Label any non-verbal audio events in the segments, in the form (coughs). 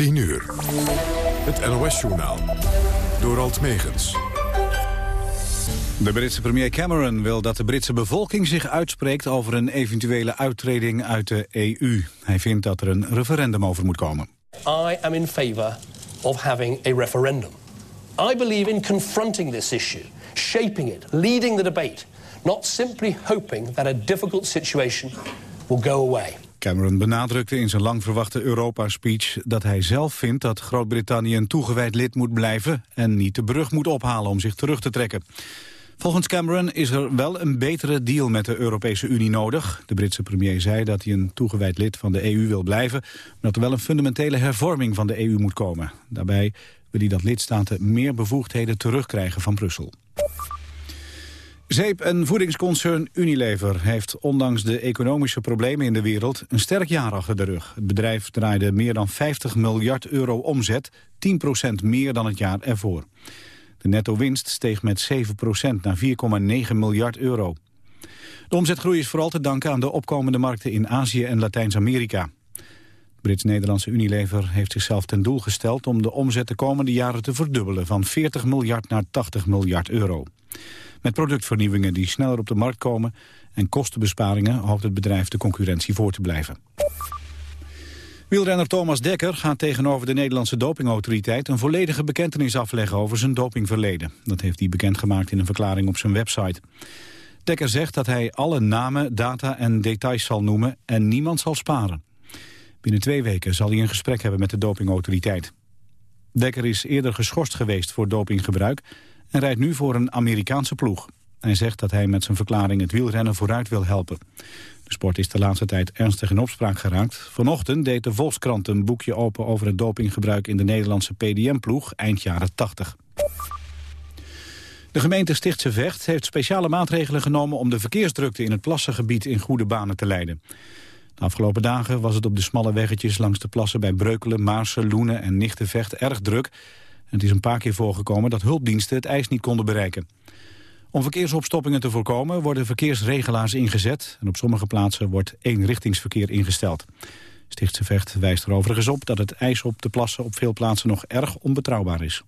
10 uur. Het NOS-journaal. Door Alt Megens. De Britse premier Cameron wil dat de Britse bevolking zich uitspreekt over een eventuele uittreding uit de EU. Hij vindt dat er een referendum over moet komen. I am in favor of having a referendum. I believe in confronting this issue, shaping it, leading the debate, not simply hoping that a difficult situation will go away. Cameron benadrukte in zijn lang verwachte Europa-speech dat hij zelf vindt dat Groot-Brittannië een toegewijd lid moet blijven en niet de brug moet ophalen om zich terug te trekken. Volgens Cameron is er wel een betere deal met de Europese Unie nodig. De Britse premier zei dat hij een toegewijd lid van de EU wil blijven... maar dat er wel een fundamentele hervorming van de EU moet komen. Daarbij wil hij dat lidstaten meer bevoegdheden terugkrijgen van Brussel. Zeep- en voedingsconcern Unilever heeft ondanks de economische problemen in de wereld een sterk jaar achter de rug. Het bedrijf draaide meer dan 50 miljard euro omzet, 10% meer dan het jaar ervoor. De netto-winst steeg met 7% naar 4,9 miljard euro. De omzetgroei is vooral te danken aan de opkomende markten in Azië en Latijns-Amerika. Brits-Nederlandse Unilever heeft zichzelf ten doel gesteld om de omzet de komende jaren te verdubbelen van 40 miljard naar 80 miljard euro. Met productvernieuwingen die sneller op de markt komen en kostenbesparingen hoopt het bedrijf de concurrentie voor te blijven. Wielrenner Thomas Dekker gaat tegenover de Nederlandse dopingautoriteit een volledige bekentenis afleggen over zijn dopingverleden. Dat heeft hij bekendgemaakt in een verklaring op zijn website. Dekker zegt dat hij alle namen, data en details zal noemen en niemand zal sparen. Binnen twee weken zal hij een gesprek hebben met de dopingautoriteit. Dekker is eerder geschorst geweest voor dopinggebruik en rijdt nu voor een Amerikaanse ploeg. Hij zegt dat hij met zijn verklaring het wielrennen vooruit wil helpen. De sport is de laatste tijd ernstig in opspraak geraakt. Vanochtend deed de Volkskrant een boekje open over het dopinggebruik in de Nederlandse PDM-ploeg eind jaren 80. De gemeente Stichtse Vecht heeft speciale maatregelen genomen om de verkeersdrukte in het plassengebied in goede banen te leiden. De afgelopen dagen was het op de smalle weggetjes langs de plassen bij Breukelen, Maarsen, Loenen en Nichtenvecht erg druk. Het is een paar keer voorgekomen dat hulpdiensten het ijs niet konden bereiken. Om verkeersopstoppingen te voorkomen worden verkeersregelaars ingezet... en op sommige plaatsen wordt eenrichtingsverkeer ingesteld. Stichtse Vecht wijst er overigens op dat het ijs op de plassen op veel plaatsen nog erg onbetrouwbaar is.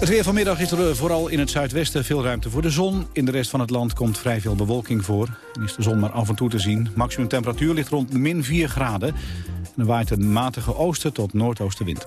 Het weer vanmiddag is er vooral in het zuidwesten veel ruimte voor de zon. In de rest van het land komt vrij veel bewolking voor. En is de zon maar af en toe te zien. Maximum temperatuur ligt rond min 4 graden. En er waait een matige oosten tot noordoostenwind.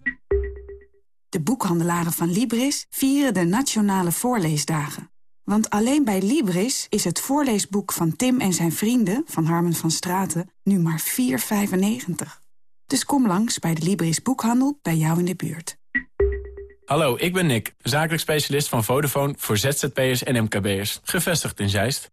De boekhandelaren van Libris vieren de Nationale Voorleesdagen. Want alleen bij Libris is het voorleesboek van Tim en zijn vrienden... van Harmen van Straten nu maar 4,95. Dus kom langs bij de Libris Boekhandel bij jou in de buurt. Hallo, ik ben Nick, zakelijk specialist van Vodafone voor ZZP'ers en MKB'ers. Gevestigd in Zeist.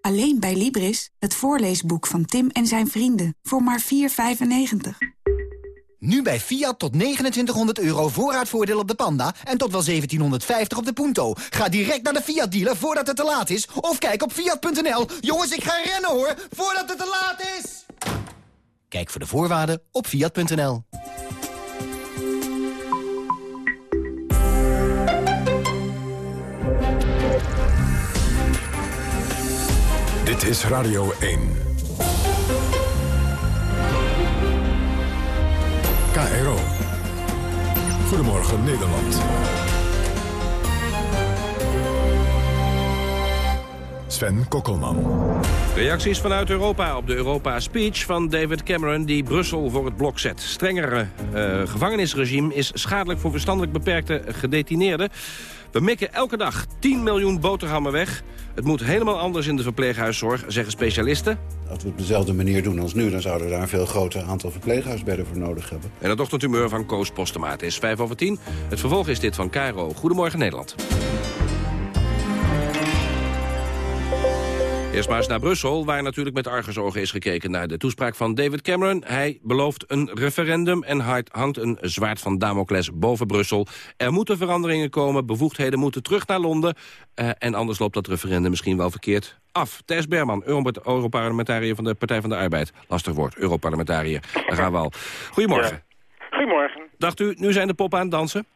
Alleen bij Libris het voorleesboek van Tim en zijn vrienden voor maar 4,95. Nu bij Fiat tot 2900 euro voorraadvoordeel op de Panda en tot wel 1750 op de Punto. Ga direct naar de Fiat dealer voordat het te laat is of kijk op fiat.nl. Jongens, ik ga rennen hoor, voordat het te laat is. Kijk voor de voorwaarden op fiat.nl. Dit is Radio 1. KRO. Goedemorgen Nederland. Sven Kokkelman. Reacties vanuit Europa op de Europa-speech van David Cameron... die Brussel voor het blok zet. Strengere uh, gevangenisregime is schadelijk voor verstandelijk beperkte gedetineerden. We mikken elke dag 10 miljoen boterhammen weg. Het moet helemaal anders in de verpleeghuiszorg, zeggen specialisten. Als we het op dezelfde manier doen als nu... dan zouden we daar een veel groter aantal verpleeghuisbedden voor nodig hebben. En het ochtendhumeur van Koos Postemaat is 5 over 10. Het vervolg is dit van Cairo. Goedemorgen Nederland. Eerst maar eens naar Brussel, waar natuurlijk met argusogen is gekeken naar de toespraak van David Cameron. Hij belooft een referendum en hangt een zwaard van Damocles boven Brussel. Er moeten veranderingen komen, bevoegdheden moeten terug naar Londen. Uh, en anders loopt dat referendum misschien wel verkeerd af. Thijs Berman, Europarlementariër van de Partij van de Arbeid. Lastig woord, Europarlementariër. Daar gaan we al. Goedemorgen. Goedemorgen. Dacht u, nu zijn de poppen aan het dansen?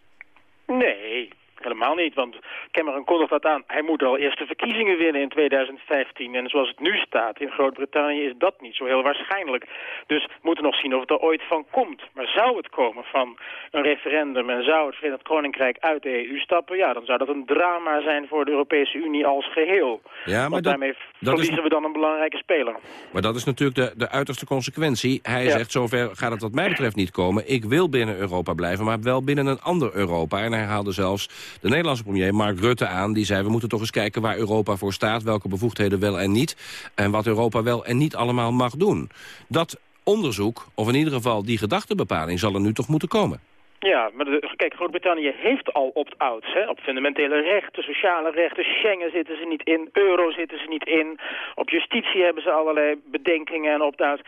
Nee, helemaal niet. Want Cameron kondigt dat aan. Hij moet al eerst de verkiezingen winnen in 2015. En zoals het nu staat in Groot-Brittannië is dat niet zo heel waarschijnlijk. Dus we moeten nog zien of het er ooit van komt. Maar zou het komen van een referendum en zou het Verenigd Koninkrijk uit de EU stappen... ja, dan zou dat een drama zijn voor de Europese Unie als geheel. Ja, maar Want daarmee verliezen we dan een belangrijke speler. Maar dat is natuurlijk de, de uiterste consequentie. Hij zegt, zover gaat het wat mij betreft niet komen. Ik wil binnen Europa blijven, maar wel binnen een ander Europa. En hij haalde zelfs de Nederlandse premier Mark Rutte aan. Die zei, we moeten toch eens kijken waar Europa voor staat. Welke bevoegdheden wel en niet. En wat Europa wel en niet allemaal mag doen. Dat onderzoek, of in ieder geval die gedachtenbepaling... zal er nu toch moeten komen. Ja, maar kijk, Groot-Brittannië heeft al opt-outs. Op fundamentele rechten, sociale rechten, Schengen zitten ze niet in, euro zitten ze niet in. Op justitie hebben ze allerlei bedenkingen en opt-outs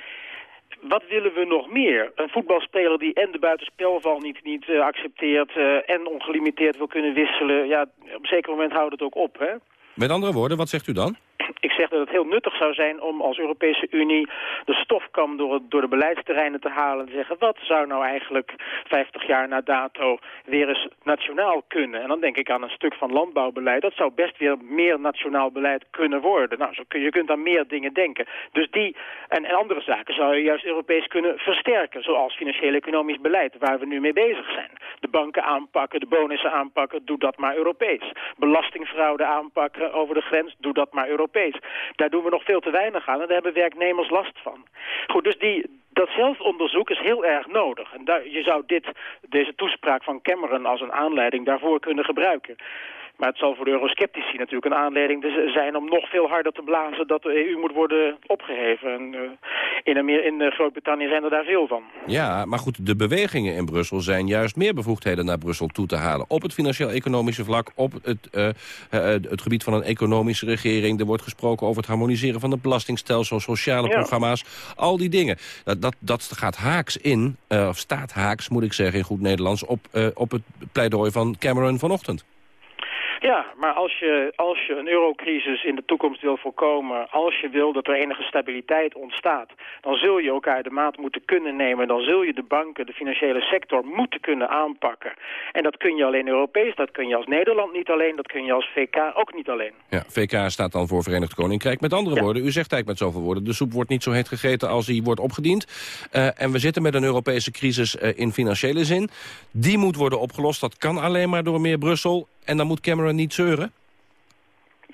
wat willen we nog meer? Een voetbalspeler die en de buitenspelval niet, niet uh, accepteert... Uh, en ongelimiteerd wil kunnen wisselen. Ja, op een zeker moment houdt het ook op, hè? Met andere woorden, wat zegt u dan? Ik zeg dat het heel nuttig zou zijn om als Europese Unie de stofkam door, de beleidsterreinen te halen en te zeggen wat zou nou eigenlijk 50 jaar na dato weer eens nationaal kunnen. En dan denk ik aan een stuk van landbouwbeleid. Dat zou best weer meer nationaal beleid kunnen worden. Nou, zo kun, je kunt aan meer dingen denken. Dus die en, en andere zaken zou je juist Europees kunnen versterken. Zoals financieel-economisch beleid, waar we nu mee bezig zijn. De banken aanpakken, de bonussen aanpakken, doe dat maar Europees. Belastingfraude aanpakken over de grens, doe dat maar Europees. Daar doen we nog veel te weinig aan en daar hebben werknemers last van. Goed, dus die, dat zelfonderzoek is heel erg nodig. En daar, je zou dit, deze toespraak van Cameron als een aanleiding daarvoor kunnen gebruiken. Maar het zal voor de eurosceptici natuurlijk een aanleiding zijn om nog veel harder te blazen dat de EU moet worden opgeheven. En, uh, in, in uh, Groot-Brittannië zijn er daar veel van. Ja, maar goed, de bewegingen in Brussel zijn juist meer bevoegdheden naar Brussel toe te halen. Op het financieel-economische vlak, op het, uh, het gebied van een economische regering. Er wordt gesproken over het harmoniseren van het belastingstelsel, sociale programma's. Al die dingen. Dat, dat, dat gaat haaks in, of staat haaks moet ik zeggen in goed Nederlands, op, op het pleidooi van Cameron vanochtend. Ja, maar als je, als je een eurocrisis in de toekomst wil voorkomen... als je wil dat er enige stabiliteit ontstaat... dan zul je elkaar de maat moeten kunnen nemen. Dan zul je de banken, de financiële sector moeten kunnen aanpakken. En dat kun je alleen Europees, dat kun je als Nederland niet alleen... dat kun je als VK ook niet alleen. Ja, VK staat dan voor Verenigd Koninkrijk. Met andere woorden, u zegt eigenlijk met zoveel woorden... de soep wordt niet zo heet gegeten als die wordt opgediend. Uh, en we zitten met een Europese crisis uh, in financiële zin. Die moet worden opgelost. Dat kan alleen maar door meer Brussel en dan moet Cameron niet zeuren?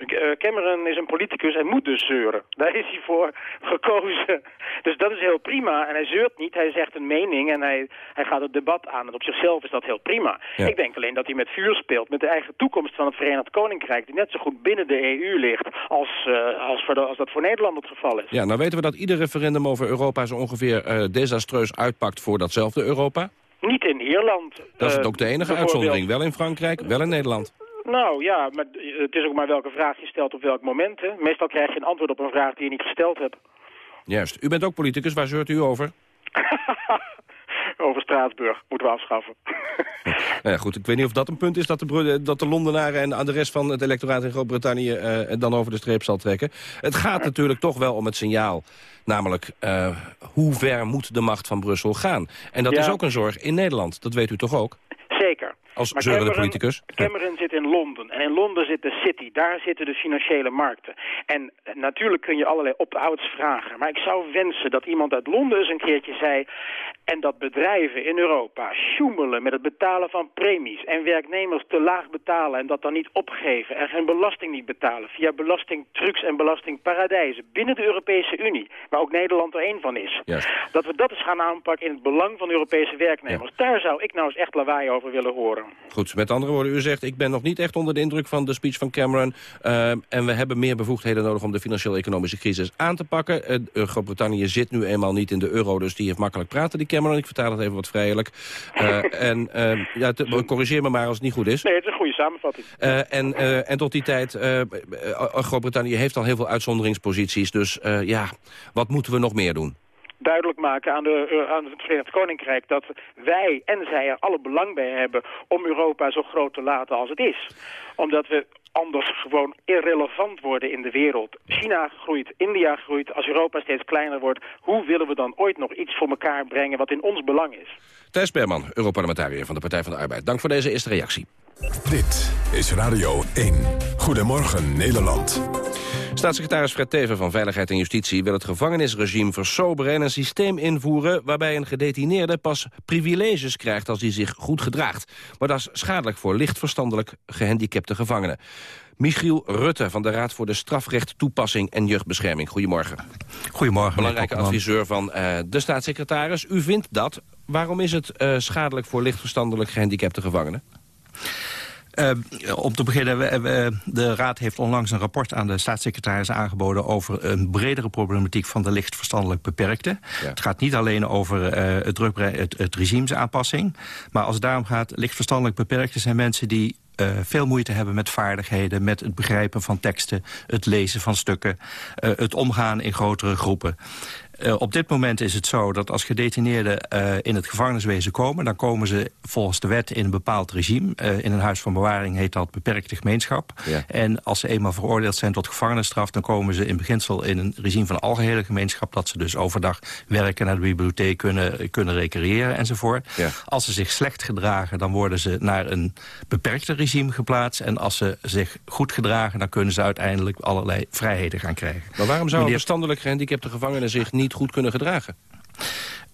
Eh, Cameron is een politicus en moet dus zeuren. (laughs) Daar is hij voor gekozen. Dus dat is heel prima. En hij zeurt niet, hij zegt een mening en hij, hij gaat het debat aan. En op zichzelf is dat heel prima. Ik denk alleen dat hij met vuur speelt, met de eigen toekomst van het Verenigd Koninkrijk... die net zo goed binnen de EU ligt als, uh, als, voor de, als dat voor Nederland het geval is. Ja, nou weten we dat ieder referendum over Europa zo ongeveer uh, desastreus uitpakt voor datzelfde Europa. Niet in Ierland. Dat is ook de enige uitzondering. Wel in Frankrijk, wel in Nederland. Nou ja, maar het is ook maar welke vraag je stelt op welk moment. Hè? Meestal krijg je een antwoord op een vraag die je niet gesteld hebt. Juist. U bent ook politicus. Waar zeurt u over? (laughs) over Straatsburg moeten we afschaffen. (laughs) nou ja, goed, ik weet niet of dat een punt is dat de, dat de Londenaren en de rest van het electoraat in Groot-Brittannië uh, dan over de streep zal trekken. Het gaat natuurlijk toch wel om het signaal. Namelijk, uh, hoe ver moet de macht van Brussel gaan? En dat is ook een zorg in Nederland, dat weet u toch ook? Zeker. Als maar Cameron, politicus? Cameron zit in Londen. En in Londen zit de city. Daar zitten de financiële markten. En natuurlijk kun je allerlei opt-outs vragen. Maar ik zou wensen dat iemand uit Londen eens een keertje zei... En dat bedrijven in Europa sjoemelen met het betalen van premies... en werknemers te laag betalen en dat dan niet opgeven... en geen belasting niet betalen via belastingtrucs en belastingparadijzen... binnen de Europese Unie, waar ook Nederland er één van is. Dat we dat eens gaan aanpakken in het belang van Europese werknemers. Daar zou ik nou eens echt lawaai over willen horen. Goed, met andere woorden, u zegt... ik ben nog niet echt onder de indruk van de speech van Cameron... Uh, en we hebben meer bevoegdheden nodig om de financieel-economische crisis aan te pakken. Uh, Groot-Brittannië zit nu eenmaal niet in de euro, dus die heeft makkelijk praten, die Cameron. Ik vertaal het even wat vrijelijk. Uh, (laughs) en ja, te, corrigeer me maar als het niet goed is. Nee, het is een goede samenvatting. en, en tot die tijd, Groot-Brittannië heeft al heel veel uitzonderingsposities. Dus ja, wat moeten we nog meer doen? Duidelijk maken aan, de, aan het Verenigd Koninkrijk... dat wij en zij er alle belang bij hebben om Europa zo groot te laten als het is. Omdat we anders gewoon irrelevant worden in de wereld. China groeit, India groeit, als Europa steeds kleiner wordt... hoe willen we dan ooit nog iets voor elkaar brengen wat in ons belang is? Thijs Berman, Europarlementariër van de Partij van de Arbeid. Dank voor deze eerste reactie. Dit is Radio 1. Goedemorgen Nederland. Staatssecretaris Fred Teven van Veiligheid en Justitie wil het gevangenisregime versoberen en een systeem invoeren waarbij een gedetineerde pas privileges krijgt als hij zich goed gedraagt. Maar dat is schadelijk voor lichtverstandelijk gehandicapte gevangenen. Michiel Rutte van de Raad voor de Strafrecht, Toepassing en Jeugdbescherming. Goedemorgen. Goedemorgen. Belangrijke adviseur van uh, de staatssecretaris. U vindt dat. Waarom is het uh, schadelijk voor lichtverstandelijk gehandicapte gevangenen? Uh, om te beginnen, we, we, de Raad heeft onlangs een rapport aan de staatssecretaris aangeboden... over een bredere problematiek van de licht verstandelijk beperkte. Ja. Het gaat niet alleen over uh, het, het, het regimesaanpassing. Maar als het daarom gaat, licht verstandelijk beperkte zijn mensen die uh, veel moeite hebben met vaardigheden... met het begrijpen van teksten, het lezen van stukken... Uh, het omgaan in grotere groepen. Uh, op dit moment is het zo dat als gedetineerden uh, in het gevangeniswezen komen... dan komen ze volgens de wet in een bepaald regime. Uh, in een huis van bewaring heet dat beperkte gemeenschap. Ja. En als ze eenmaal veroordeeld zijn tot gevangenisstraf... dan komen ze in beginsel in een regime van algehele gemeenschap... dat ze dus overdag werken, naar de bibliotheek kunnen, kunnen recreëren enzovoort. Ja. Als ze zich slecht gedragen, dan worden ze naar een beperkte regime geplaatst. En als ze zich goed gedragen, dan kunnen ze uiteindelijk allerlei vrijheden gaan krijgen. Maar waarom zou een verstandelijk gehandicapte gevangene zich niet goed kunnen gedragen?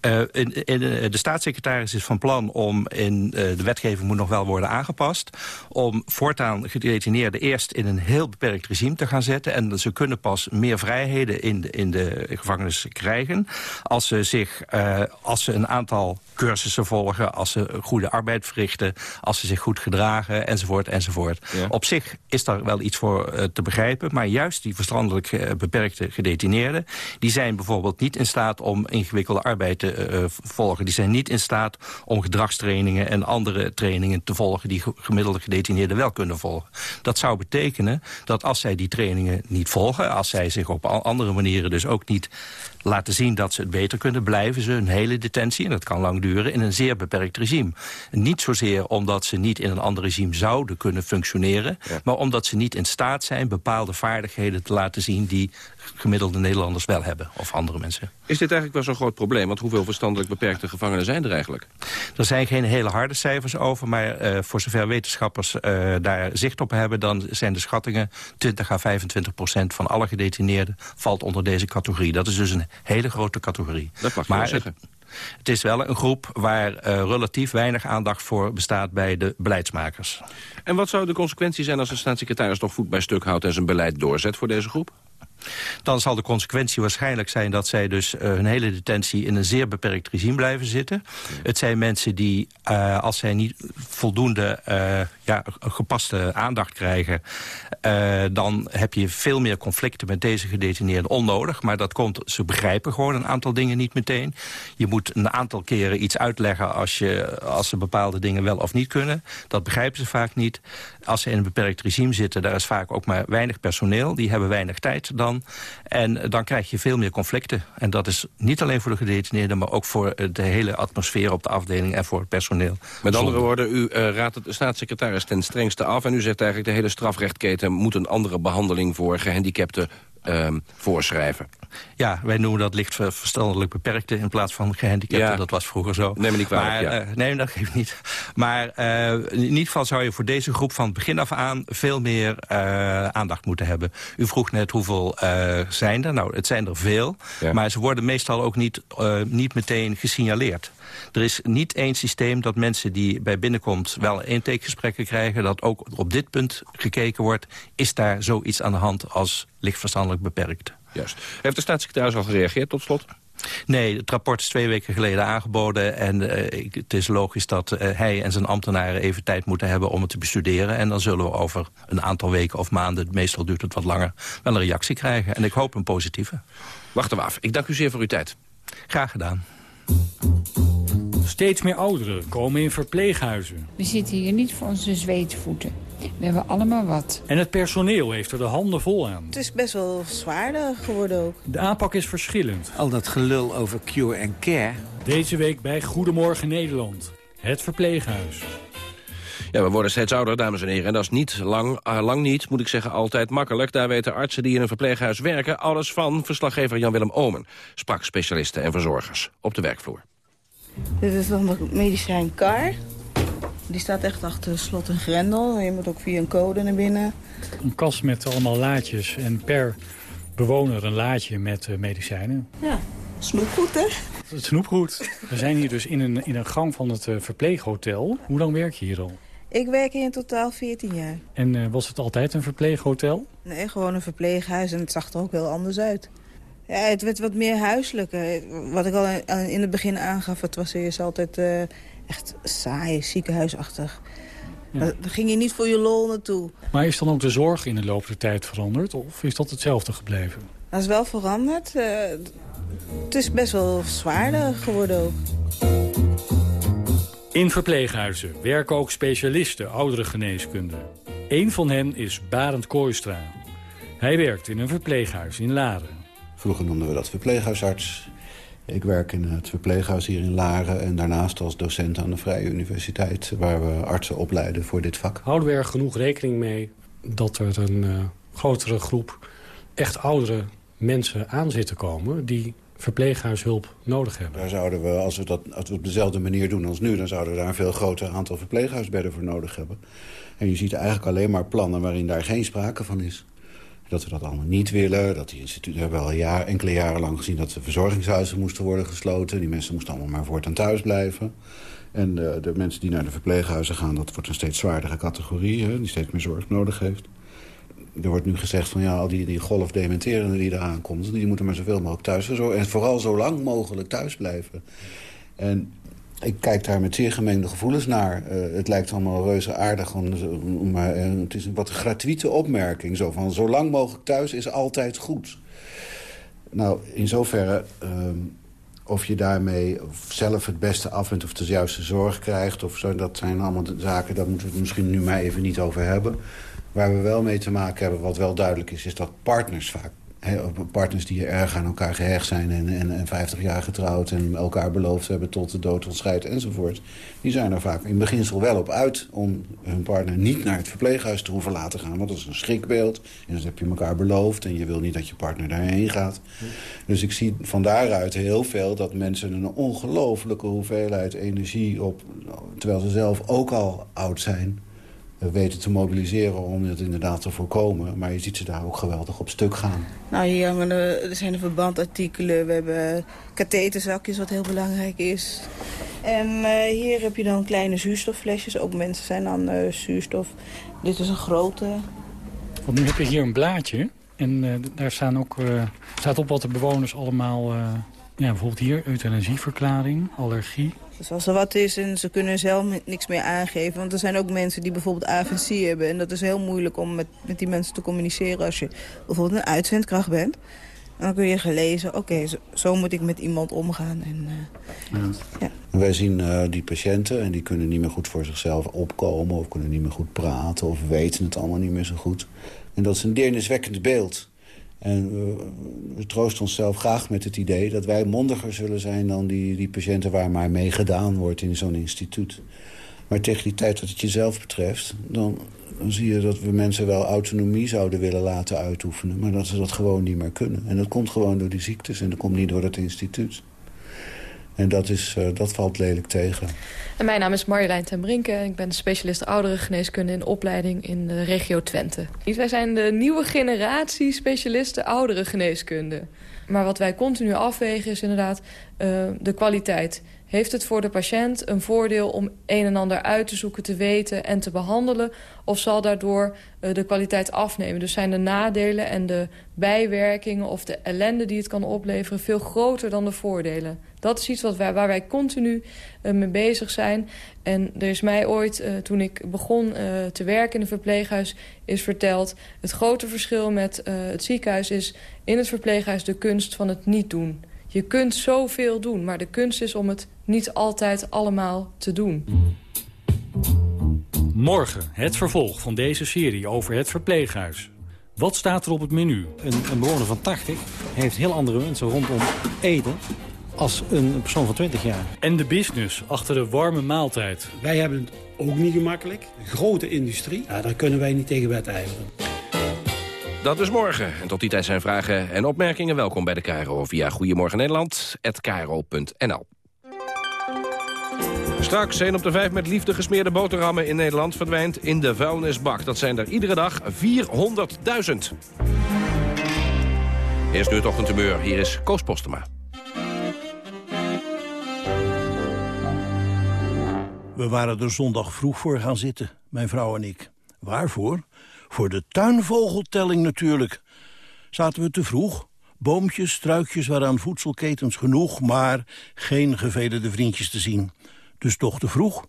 Uh, in, in, de staatssecretaris is van plan om, in uh, de wetgeving moet nog wel worden aangepast... om voortaan gedetineerden eerst in een heel beperkt regime te gaan zetten... en ze kunnen pas meer vrijheden in de, in de gevangenis krijgen... als ze, zich, uh, als ze een aantal cursussen volgen, als ze goede arbeid verrichten... als ze zich goed gedragen, enzovoort, enzovoort. Ja. Op zich is daar wel iets voor te begrijpen... maar juist die verstandelijk beperkte gedetineerden... die zijn bijvoorbeeld niet in staat om ingewikkelde arbeid te uh, volgen. Die zijn niet in staat om gedragstrainingen en andere trainingen te volgen... die gemiddelde gedetineerden wel kunnen volgen. Dat zou betekenen dat als zij die trainingen niet volgen... als zij zich op andere manieren dus ook niet laten zien dat ze het beter kunnen... blijven ze hun hele detentie, en dat kan lang duren, in een zeer beperkt regime. Niet zozeer omdat ze niet in een ander regime zouden kunnen functioneren... Ja. maar omdat ze niet in staat zijn bepaalde vaardigheden te laten zien... die gemiddelde Nederlanders wel hebben, of andere mensen. Is dit eigenlijk wel zo'n groot probleem? Want hoeveel verstandelijk beperkte gevangenen zijn er eigenlijk? Er zijn geen hele harde cijfers over, maar uh, voor zover wetenschappers uh, daar zicht op hebben... dan zijn de schattingen 20 à 25 procent van alle gedetineerden valt onder deze categorie. Dat is dus een hele grote categorie. Dat mag je maar, zeggen. Het is wel een groep waar uh, relatief weinig aandacht voor bestaat bij de beleidsmakers. En wat zou de consequentie zijn als de staatssecretaris toch voet bij stuk houdt... en zijn beleid doorzet voor deze groep? Dan zal de consequentie waarschijnlijk zijn dat zij dus uh, hun hele detentie in een zeer beperkt regime blijven zitten. Ja. Het zijn mensen die, uh, als zij niet voldoende ja, gepaste aandacht krijgen, dan heb je veel meer conflicten met deze gedetineerden onnodig. Maar dat komt, ze begrijpen gewoon een aantal dingen niet meteen. Je moet een aantal keren iets uitleggen als, je, als ze bepaalde dingen wel of niet kunnen. Dat begrijpen ze vaak niet. Als ze in een beperkt regime zitten, daar is vaak ook maar weinig personeel. Die hebben weinig tijd dan. En dan krijg je veel meer conflicten. En dat is niet alleen voor de gedetineerden... maar ook voor de hele atmosfeer op de afdeling en voor het personeel. Met andere woorden, u uh, raadt de staatssecretaris ten strengste af... en u zegt eigenlijk de hele strafrechtketen moet een andere behandeling voor gehandicapten ehm, voorschrijven. Ja, wij noemen dat licht verstandelijk beperkte in plaats van gehandicapten. Ja. Dat was vroeger zo. Neem me niet kwalijk, maar, ja. eh, nee, dat geeft niet. Maar eh, in ieder geval zou je voor deze groep van het begin af aan... veel meer eh, aandacht moeten hebben. U vroeg net hoeveel zijn er. Nou, het zijn er veel. Maar ze worden meestal ook niet, niet meteen gesignaleerd. Er is niet één systeem dat mensen die bij binnenkomt... wel intakegesprekken krijgen, dat ook op dit punt gekeken wordt... is daar zoiets aan de hand als lichtverstandelijk beperkt. Juist. Heeft de staatssecretaris al gereageerd tot slot? Nee, het rapport is twee weken geleden aangeboden... en eh, het is logisch dat eh, hij en zijn ambtenaren even tijd moeten hebben... om het te bestuderen. En dan zullen we over een aantal weken of maanden... meestal duurt het wat langer, wel een reactie krijgen. En ik hoop een positieve. Wacht we af. Ik dank u zeer voor uw tijd. Graag gedaan. Steeds meer ouderen komen in verpleeghuizen. We zitten hier niet voor onze zweetvoeten. We hebben allemaal wat. En het personeel heeft er de handen vol aan. Het is best wel zwaarder geworden ook. De aanpak is verschillend. Al dat gelul over cure en care. Deze week bij Goedemorgen Nederland. Het verpleeghuis. Ja, we worden steeds ouder, dames en heren. En dat is niet lang, eh, lang niet, moet ik zeggen, altijd makkelijk. Daar weten artsen die in een verpleeghuis werken alles van. Verslaggever Jan-Willem Omen sprak specialisten en verzorgers op de werkvloer. Dit is dan de medicijn CAR. Die staat echt achter slot en grendel. Je moet ook via een code naar binnen. Een kast met allemaal laadjes en per bewoner een laadje met eh, medicijnen. Ja, snoepgoed hè? Het snoepgoed. We zijn hier dus in een, in een gang van het eh, verpleeghotel. Hoe lang werk je hier al? Ik werk hier in totaal 14 jaar. En eh, was het altijd een verpleeghotel? Nee, gewoon een verpleeghuis en het zag er ook heel anders uit. Ja, het werd wat meer huiselijker. Wat ik al in het begin aangaf, het was eerst altijd eh, echt saai, ziekenhuisachtig. Ja. Daar daar ging je niet voor je lol naartoe. Maar is dan ook de zorg in de loop der tijd veranderd? Of is dat hetzelfde gebleven? Dat is wel veranderd. Eh, het is best wel zwaarder geworden ook. In verpleeghuizen werken ook specialisten ouderengeneeskunde. Eén van hen is Barend Kooistra. Hij werkt in een verpleeghuis in Laren. Vroeger noemden we dat verpleeghuisarts. Ik werk in het verpleeghuis hier in Laren... en daarnaast als docent aan de Vrije Universiteit... waar we artsen opleiden voor dit vak. Houden we er genoeg rekening mee dat er een eh, grotere groep echt oudere mensen aan zit te komen... die verpleeghuishulp nodig hebben? Daar zouden we, als we dat als we op dezelfde manier doen als nu... dan zouden we daar een veel groter aantal verpleeghuisbedden voor nodig hebben. En je ziet eigenlijk alleen maar plannen waarin daar geen sprake van is. Dat we dat allemaal niet willen. Dat die instituten hebben al jaar, enkele jaren lang gezien... dat de verzorgingshuizen moesten worden gesloten. Die mensen moesten allemaal maar voortaan thuis blijven. En de, de mensen die naar de verpleeghuizen gaan... dat wordt een steeds zwaardere categorie, hè, die steeds meer zorg nodig heeft. Er wordt nu gezegd van ja, al die, die golf dementerende die eraan komt... die moeten maar zoveel mogelijk thuis. En vooral zo lang mogelijk thuis blijven. En ik kijk daar met zeer gemengde gevoelens naar. Eh, het lijkt allemaal reuze aardig, maar eh, het is een wat gratuite opmerking. Zo van, zo lang mogelijk thuis is altijd goed. Nou, in zoverre... ehm, of je daarmee zelf het beste af bent of de juiste zorg krijgt... Of zo, dat zijn allemaal zaken, daar moeten we het misschien nu maar even niet over hebben. Waar we wel mee te maken hebben, wat wel duidelijk is... is dat partners vaak, partners die erg aan elkaar gehecht zijn... En, en, en 50 jaar getrouwd en elkaar beloofd hebben tot de dood ontscheidt enzovoort... die zijn er vaak in beginsel wel op uit om hun partner niet naar het verpleeghuis te hoeven laten gaan. Want dat is een schrikbeeld en dat heb je elkaar beloofd... en je wil niet dat je partner daarheen gaat. Dus ik zie van daaruit heel veel dat mensen een ongelofelijke hoeveelheid energie op... terwijl ze zelf ook al oud zijn weten te mobiliseren om het inderdaad te voorkomen. Maar je ziet ze daar ook geweldig op stuk gaan. Nou, hier hangen er, er zijn er verbandartikelen. We hebben katheterzakjes, wat heel belangrijk is. En eh, hier heb je dan kleine zuurstofflesjes. Ook mensen zijn aan eh, zuurstof. Dit is een grote. Want nu heb je hier een blaadje. En eh, daar staan ook, eh, staat op wat de bewoners allemaal... eh, ja, bijvoorbeeld hier, euthanasieverklaring, allergie. Dus als er wat is en ze kunnen zelf niks meer aangeven. Want er zijn ook mensen die bijvoorbeeld AFC hebben. En dat is heel moeilijk om met, met die mensen te communiceren... als je bijvoorbeeld een uitzendkracht bent. En dan kun je gelezen, oké, zo, zo moet ik met iemand omgaan. En, eh, ja. Wij zien eh, die patiënten en die kunnen niet meer goed voor zichzelf opkomen... of kunnen niet meer goed praten of weten het allemaal niet meer zo goed. En dat is een deerniswekkend beeld. En we, troosten onszelf graag met het idee dat wij mondiger zullen zijn... dan die, die patiënten waar maar mee gedaan wordt in zo'n instituut. Maar tegen die tijd dat het jezelf betreft... dan, dan zie je dat we mensen wel autonomie zouden willen laten uitoefenen... maar dat ze dat gewoon niet meer kunnen. En dat komt gewoon door die ziektes en dat komt niet door het instituut. En dat, is, uh, dat valt lelijk tegen. En mijn naam is Marjolein ten Brinke. Ik ben specialist ouderengeneeskunde in opleiding in de regio Twente. Wij zijn de nieuwe generatie specialisten ouderengeneeskunde. Maar wat wij continu afwegen is inderdaad uh, de kwaliteit. Heeft het voor de patiënt een voordeel om een en ander uit te zoeken, te weten en te behandelen? Of zal daardoor uh, de kwaliteit afnemen? Dus zijn de nadelen en de bijwerkingen of de ellende die het kan opleveren veel groter dan de voordelen? Dat is iets wat waar wij continu uh, mee bezig zijn. En er is mij ooit, uh, toen ik begon te werken in een verpleeghuis... is verteld, het grote verschil met het ziekenhuis is... in het verpleeghuis de kunst van het niet doen. Je kunt zoveel doen, maar de kunst is om het niet altijd allemaal te doen. Morgen het vervolg van deze serie over het verpleeghuis. Wat staat er op het menu? Een, een bewoner van 80 heeft heel andere mensen rondom eten als een persoon van 20 jaar. En de business achter de warme maaltijd. Wij hebben het ook niet gemakkelijk. Grote industrie, ja, daar kunnen wij niet tegen wedijveren. Dat is morgen. En tot die tijd zijn vragen en opmerkingen. Welkom bij de KRO via Goedemorgen Nederland, @kro.nl. Straks, 1 op de 5 met liefde gesmeerde boterhammen in Nederland verdwijnt in de vuilnisbak. Dat zijn er iedere dag 400.000. Eerst nu het ochtendtumeur. Hier is Koos Postema. We waren er zondag vroeg voor gaan zitten, mijn vrouw en ik. Waarvoor? Voor de tuinvogeltelling natuurlijk. Zaten we te vroeg? Boompjes, struikjes waaraan voedselketens genoeg... maar geen gevederde vriendjes te zien. Dus toch te vroeg?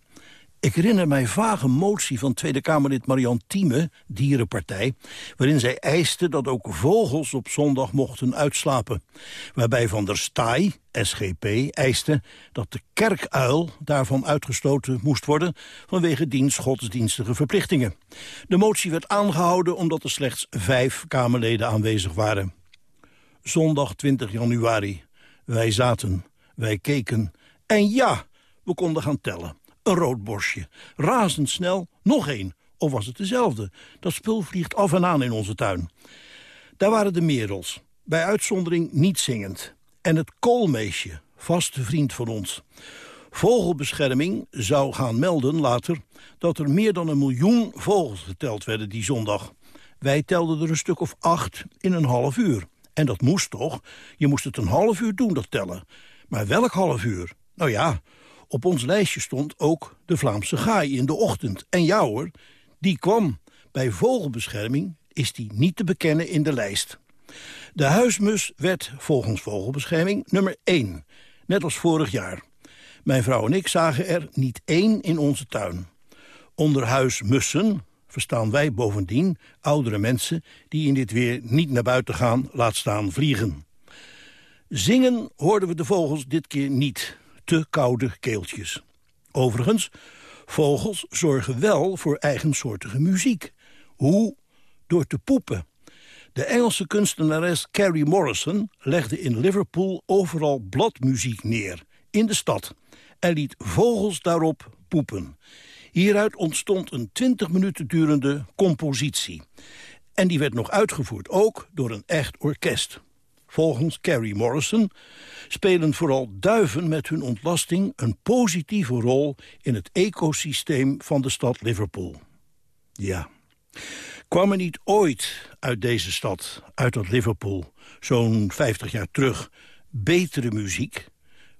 Ik herinner mij vage motie van Tweede Kamerlid Marian Thieme, Dierenpartij... waarin zij eiste dat ook vogels op zondag mochten uitslapen. Waarbij Van der Staaij, SGP, eiste dat de kerkuil daarvan uitgestoten moest worden... vanwege diens godsdienstige verplichtingen. De motie werd aangehouden omdat er slechts vijf Kamerleden aanwezig waren. Zondag 20 januari. Wij zaten, wij keken en ja, we konden gaan tellen een rood borstje. Razendsnel, nog één. Of was het dezelfde? Dat spul vliegt af en aan in onze tuin. Daar waren de merels, bij uitzondering niet zingend. En het koolmeesje, vaste vriend van ons. Vogelbescherming zou gaan melden later... dat er meer dan een miljoen vogels geteld werden die zondag. Wij telden er een stuk of acht in een half uur. En dat moest toch? Je moest het een half uur doen, dat tellen. Maar welk half uur? Nou ja, op ons lijstje stond ook de Vlaamse gaai in de ochtend. En ja hoor, die kwam. Bij vogelbescherming is die niet te bekennen in de lijst. De huismus werd volgens vogelbescherming nummer 1. Net als vorig jaar. Mijn vrouw en ik zagen er niet één in onze tuin. Onder huismussen verstaan wij bovendien oudere mensen... die in dit weer niet naar buiten gaan, laat staan vliegen. Zingen hoorden we de vogels dit keer niet te koude keeltjes. Overigens, vogels zorgen wel voor eigensoortige muziek. Hoe? Door te poepen. De Engelse kunstenares Carrie Morrison legde in Liverpool overal bladmuziek neer, in de stad, en liet vogels daarop poepen. Hieruit ontstond een 20 minuten durende compositie. En die werd nog uitgevoerd, ook door een echt orkest. Volgens Carrie Morrison spelen vooral duiven met hun ontlasting een positieve rol in het ecosysteem van de stad Liverpool. Ja, kwam er niet ooit uit deze stad, uit dat Liverpool, zo'n 50 jaar terug, betere muziek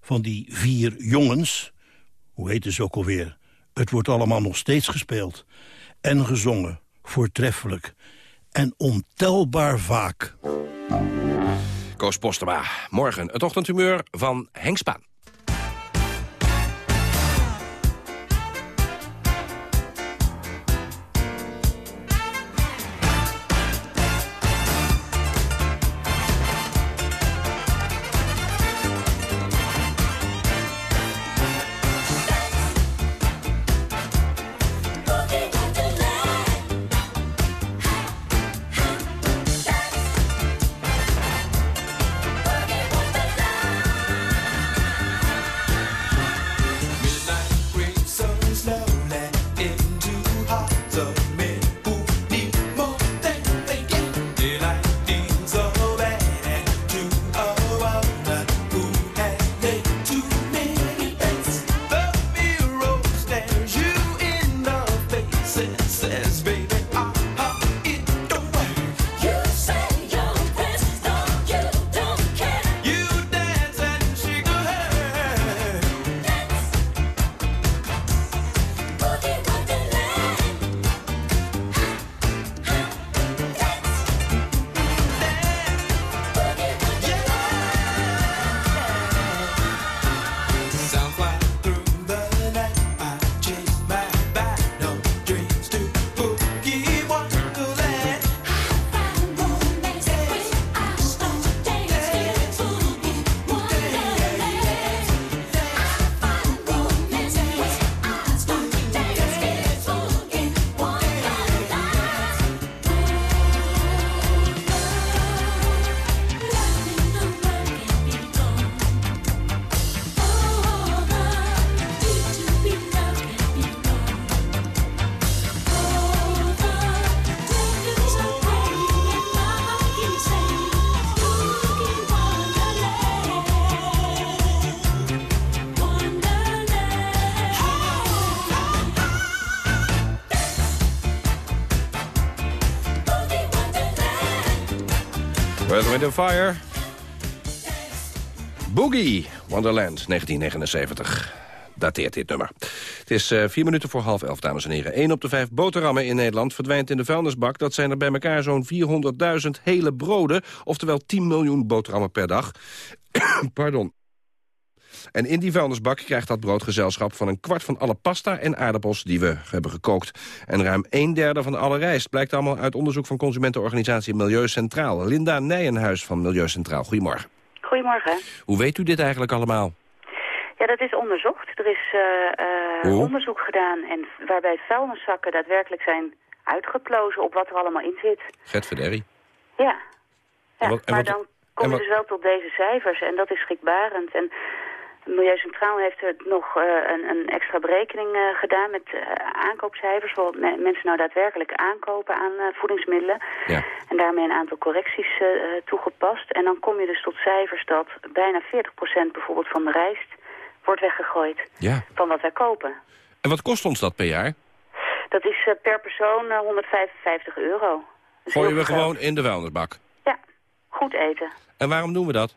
van die vier jongens, hoe heet ze ook alweer? Het wordt allemaal nog steeds gespeeld en gezongen, voortreffelijk en ontelbaar vaak. Koos Postema. Morgen het ochtendhumeur van Henk Spaan. Wind Fire. Boogie, Wonderland, 1979 dateert dit nummer. Het is uh, vier minuten voor half elf, dames en heren. Eén op de vijf boterhammen in Nederland verdwijnt in de vuilnisbak. Dat zijn er bij elkaar zo'n 400.000 hele broden. Oftewel 10 miljoen boterhammen per dag. (coughs) Pardon. En in die vuilnisbak krijgt dat broodgezelschap van een kwart van alle pasta en aardappels die we hebben gekookt. En ruim een derde van alle rijst blijkt allemaal uit onderzoek van consumentenorganisatie Milieu Centraal. Linda Nijenhuis van Milieu Centraal, goedemorgen. Goedemorgen. Hoe weet u dit eigenlijk allemaal? Ja, dat is onderzocht. Er is uh, uh, onderzoek gedaan en waarbij vuilniszakken daadwerkelijk zijn uitgeplozen op wat er allemaal in zit. Gert Verderrie. Ja, ja wat, maar wat, dan kom je dus wel tot deze cijfers en dat is schrikbarend. En Milieu Centraal heeft er nog uh, een, een, extra berekening uh, gedaan met uh, aankoopcijfers. Wat me mensen nou daadwerkelijk aankopen aan voedingsmiddelen. Ja. En daarmee een aantal correcties toegepast. En dan kom je dus tot cijfers dat bijna 40% bijvoorbeeld van de rijst wordt weggegooid. Ja. Van wat wij kopen. En wat kost ons dat per jaar? Dat is per persoon 155 euro. Gooien we gewoon in de vuilnisbak? Ja, goed eten. En waarom doen we dat?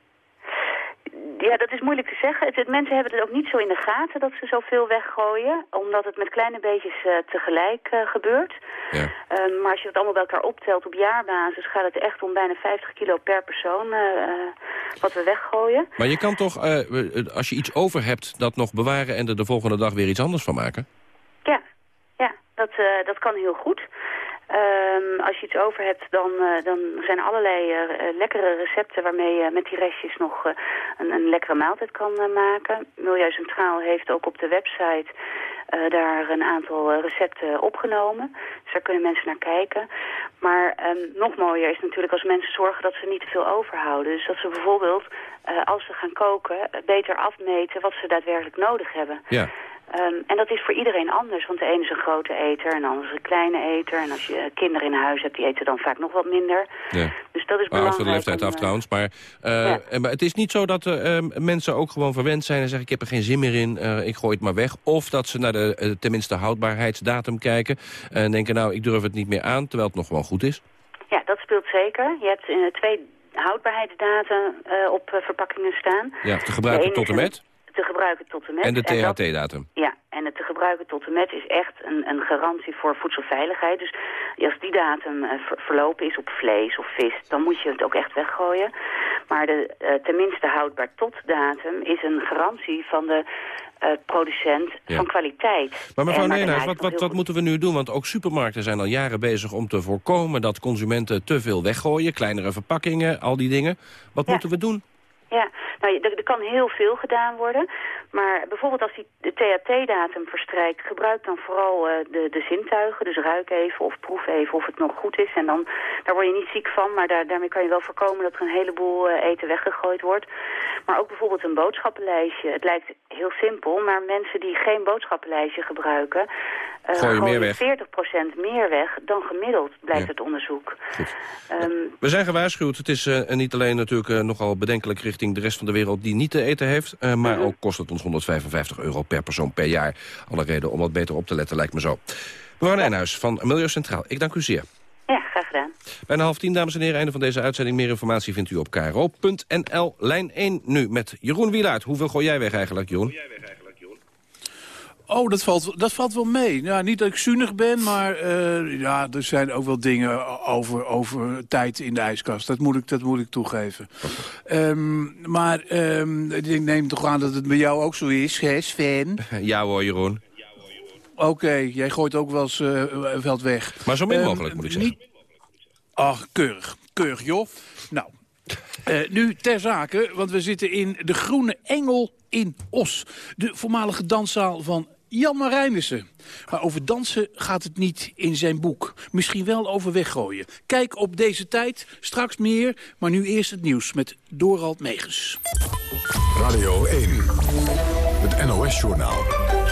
Ja, dat is moeilijk te zeggen. Het, het, mensen hebben het ook niet zo in de gaten dat ze zoveel weggooien. Omdat het met kleine beetjes uh, tegelijk uh, gebeurt. Ja. Uh, maar als je dat allemaal bij elkaar optelt op jaarbasis... gaat het echt om bijna 50 kilo per persoon wat we weggooien. Maar je kan toch, als je iets over hebt, dat nog bewaren... en er de volgende dag weer iets anders van maken? Ja, ja dat, dat kan heel goed. Um, als je iets over hebt, dan, uh, dan zijn er allerlei uh, lekkere recepten waarmee je met die restjes nog een, een, lekkere maaltijd kan maken. Milieu Centraal heeft ook op de website daar een aantal recepten opgenomen. Dus daar kunnen mensen naar kijken. Maar um, nog mooier is natuurlijk als mensen zorgen dat ze niet te veel overhouden. Dus dat ze bijvoorbeeld, als ze gaan koken, beter afmeten wat ze daadwerkelijk nodig hebben. Ja. Um, en dat is voor iedereen anders, want de ene is een grote eter en de andere is een kleine eter. En als je kinderen in huis hebt, die eten dan vaak nog wat minder. Ja. Dus dat is maar belangrijk. de leeftijd af trouwens. Maar, uh, ja. maar het is niet zo dat uh, mensen ook gewoon verwend zijn en zeggen... ik heb er geen zin meer in, uh, ik gooi het maar weg. Of dat ze naar de tenminste houdbaarheidsdatum kijken... en denken, nou, ik durf het niet meer aan, terwijl het nog gewoon goed is. Ja, dat speelt zeker. Je hebt twee houdbaarheidsdatum op verpakkingen staan. Ja, te gebruiken tot en met? Te gebruiken tot en met. En de THT-datum. Ja, en het te gebruiken tot en met is echt een, een garantie voor voedselveiligheid. Dus als die datum ver, verlopen is op vlees of vis, dan moet je het ook echt weggooien. Maar de uh, tenminste houdbaar tot datum is een garantie van de uh, producent ja. van kwaliteit. Maar mevrouw Neenhuis, wat, wat, wat moeten we nu doen? Want ook supermarkten zijn al jaren bezig om te voorkomen dat consumenten te veel weggooien. Kleinere verpakkingen, al die dingen. Wat ja. moeten we doen? Ja, nou, er, er, kan heel veel gedaan worden. Maar bijvoorbeeld als die de THT-datum verstrijkt... gebruik dan vooral uh, de, de zintuigen. Dus ruik even of proef even of het nog goed is. En dan, daar word je niet ziek van. Maar daar, daarmee kan je wel voorkomen dat er een heleboel uh, eten weggegooid wordt. Maar ook bijvoorbeeld een boodschappenlijstje. Het lijkt heel simpel, maar mensen die geen boodschappenlijstje gebruiken... Uh, Gooi je meer weg. 40% meer weg dan gemiddeld, blijkt Ja. het onderzoek. Um, We zijn gewaarschuwd. Het is niet alleen natuurlijk nogal bedenkelijk richting de rest van de wereld die niet te eten heeft. Maar ook kost het ons 155 euro per persoon per jaar. Alle reden om wat beter op te letten lijkt me zo. Mevrouw Nijnhuis van Milieu Centraal, ik dank u zeer. Ja, graag gedaan. Bijna half tien, dames en heren, einde van deze uitzending. Meer informatie vindt u op kro.nl. Lijn 1 nu met Jeroen Wielaert. Hoeveel gooi jij weg eigenlijk, Jeroen? Oh, dat valt, dat valt wel mee. Ja, niet dat ik zuinig ben, maar uh, ja, er zijn ook wel dingen over, over tijd in de ijskast. Dat moet ik, dat moet ik toegeven. Um, maar um, ik neem toch aan dat het bij jou ook zo is, hè, Sven? (laughs) Ja hoor, Jeroen. Oké, okay, jij gooit ook wel eens uh, veld weg. Maar zo min mogelijk, um, moet ik zeggen. Niet... Ach, keurig. Keurig, joh. Nou, uh, nu ter zake, want we zitten in de Groene Engel in Os. De voormalige danszaal van Jan Marijnissen. Maar over dansen gaat het niet in zijn boek. Misschien wel over weggooien. Kijk op deze tijd, straks meer. Maar nu eerst het nieuws met Dorald Megens. Radio 1, het NOS-journaal.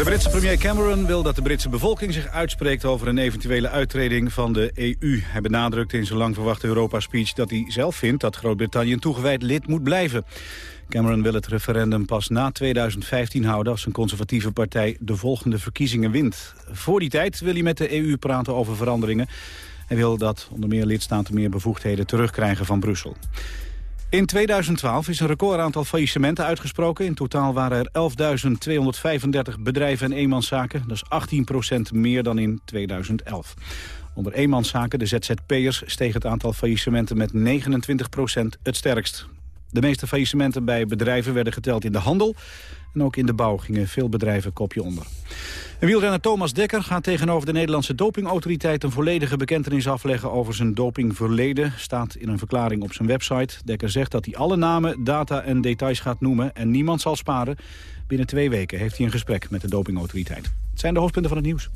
De Britse premier Cameron wil dat de Britse bevolking zich uitspreekt over een eventuele uittreding van de EU. Hij benadrukt in zijn lang verwachte Europa-speech dat hij zelf vindt dat Groot-Brittannië een toegewijd lid moet blijven. Cameron wil het referendum pas na 2015 houden als zijn conservatieve partij de volgende verkiezingen wint. Voor die tijd wil hij met de EU praten over veranderingen. Hij wil dat onder meer lidstaten meer bevoegdheden terugkrijgen van Brussel. In 2012 is een recordaantal faillissementen uitgesproken. In totaal waren er 11.235 bedrijven en eenmanszaken. Dat is 18% meer dan in 2011. Onder eenmanszaken, de ZZP'ers, steeg het aantal faillissementen met 29% het sterkst. De meeste faillissementen bij bedrijven werden geteld in de handel. En ook in de bouw gingen veel bedrijven kopje onder. En wielrenner Thomas Dekker gaat tegenover de Nederlandse dopingautoriteit... een volledige bekentenis afleggen over zijn dopingverleden. Staat in een verklaring op zijn website. Dekker zegt dat hij alle namen, data en details gaat noemen... en niemand zal sparen. Binnen twee weken heeft hij een gesprek met de dopingautoriteit. Het zijn de hoofdpunten van het nieuws.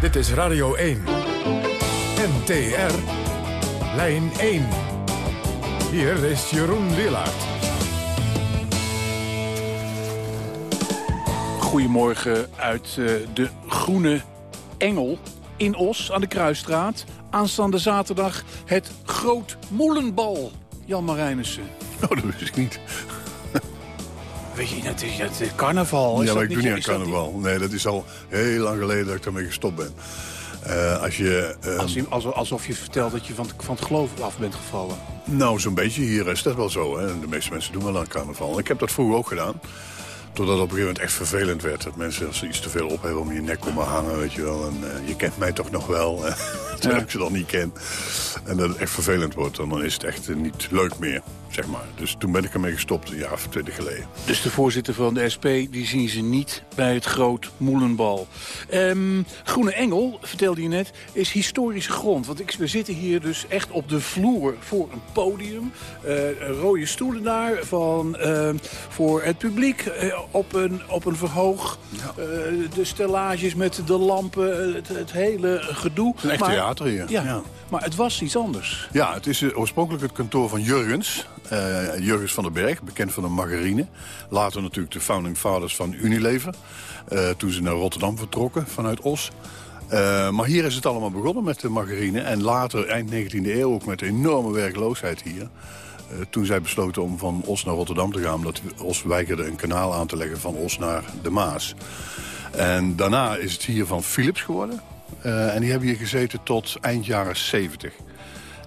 Dit is Radio 1. NTR. Lijn 1. Hier is Jeroen Willaert. Goedemorgen uit uh, de Groene Engel in Os aan de Kruisstraat. Aanstaande zaterdag het Groot Moelenbal. Jan Marijnissen. (laughs) Oh, dat wist ik niet. Weet je, het is, het is carnaval. ja, Is maar dat ik doe niet aan dat carnaval. Nee, dat is al heel lang geleden dat ik daarmee gestopt ben. Uh, als je, uh, Als je, alsof, je vertelt dat je van, van het geloof af bent gevallen. Nou, zo'n beetje hier is dat wel zo. Hè? De meeste mensen doen wel aan carnaval. Ik heb dat vroeger ook gedaan. Totdat het op een gegeven moment echt vervelend werd. Dat mensen als ze iets te veel op hebben om je nek komen hangen, weet je wel. En uh, je kent mij toch nog wel. (laughs) terwijl ja. ik ze dan niet ken. En dat het echt vervelend wordt. Dan is het echt niet leuk meer, zeg maar. Dus toen ben ik ermee gestopt, een jaar of twintig geleden. Dus de voorzitter van de SP, die zien ze niet bij het Groot Moelenbal. Um, Groene Engel, vertelde je net, is historische grond. Want ik, we zitten hier dus echt op de vloer voor een podium. Uh, rode stoelen daar van, uh, voor het publiek. Uh, op, een, op een verhoog. Ja. de stellages met de lampen, het, het hele gedoe. Het is een echt maar, theater hier. Ja, ja, maar het was iets anders. Ja, het is oorspronkelijk het kantoor van Jurgens. Uh, Jurgens van den Berg, bekend van de margarine. Later natuurlijk de founding fathers van Unilever. Uh, toen ze naar Rotterdam vertrokken vanuit Os. Uh, maar hier is het allemaal begonnen met de margarine. En later, eind 19e eeuw, ook met de enorme werkloosheid hier. Toen zij besloten om van Os naar Rotterdam te gaan... omdat Os weigerde een kanaal aan te leggen van Os naar de Maas. En daarna is het hier van Philips geworden. En die hebben hier gezeten tot eind jaren 70.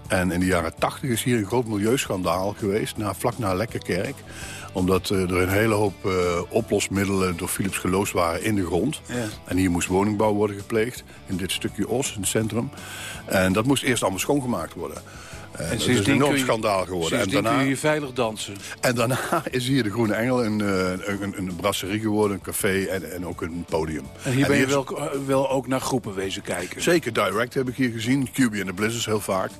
En in de jaren 80 is hier een groot milieuschandaal geweest, na, vlak na Lekkerkerk. Omdat uh, er een hele hoop uh, oplosmiddelen door Philips geloosd waren in de grond. Ja. En hier moest woningbouw worden gepleegd, in dit stukje Os, in het centrum. En dat moest eerst allemaal schoongemaakt worden. En dat is een enorm schandaal geworden. En daarna kun je veilig dansen. En daarna (laughs) is hier de Groene Engel een, een, een, een brasserie geworden, een café en, en ook een podium. En hier en ben je wel, wel ook naar groepen wezen kijken? Zeker, Direct heb ik hier gezien, QB en de Blizzards heel vaak.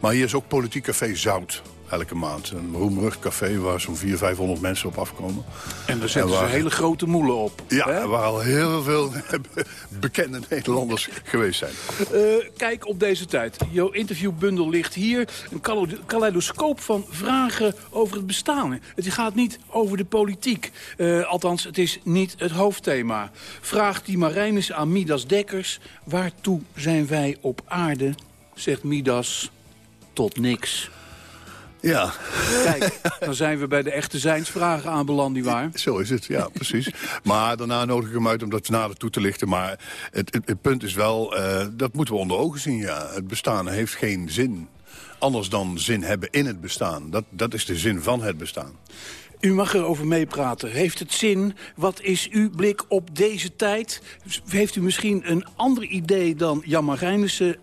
Maar hier is ook Politiek Café Zout elke maand. Een roemrug café waar zo'n 400, 500 mensen op afkomen. En daar zetten en waar, ze hele grote moelen op. Ja, hè? waar al heel veel (laughs) bekende Nederlanders geweest zijn. Uh, kijk op deze tijd. Jouw interviewbundel ligt hier. Een kaleidoscoop van vragen over het bestaan. Het gaat niet over de politiek. Uh, althans, het is niet het hoofdthema. Vraagt die Marijnis aan Midas Dekkers... waartoe zijn wij op aarde, zegt Midas, tot niks. Ja. Kijk, dan zijn we bij de echte zijnsvragen aanbeland, nietwaar? (laughs) Zo is het, ja, precies. Maar daarna nodig ik hem uit om dat nader toe te lichten. Maar het, het, het punt is wel, uh, dat moeten we onder ogen zien, ja. Het bestaan heeft geen zin. Anders dan zin hebben in het bestaan. Dat, dat is de zin van het bestaan. U mag erover meepraten. Heeft het zin? Wat is uw blik op deze tijd? Heeft u misschien een ander idee dan Jan Marijnissen?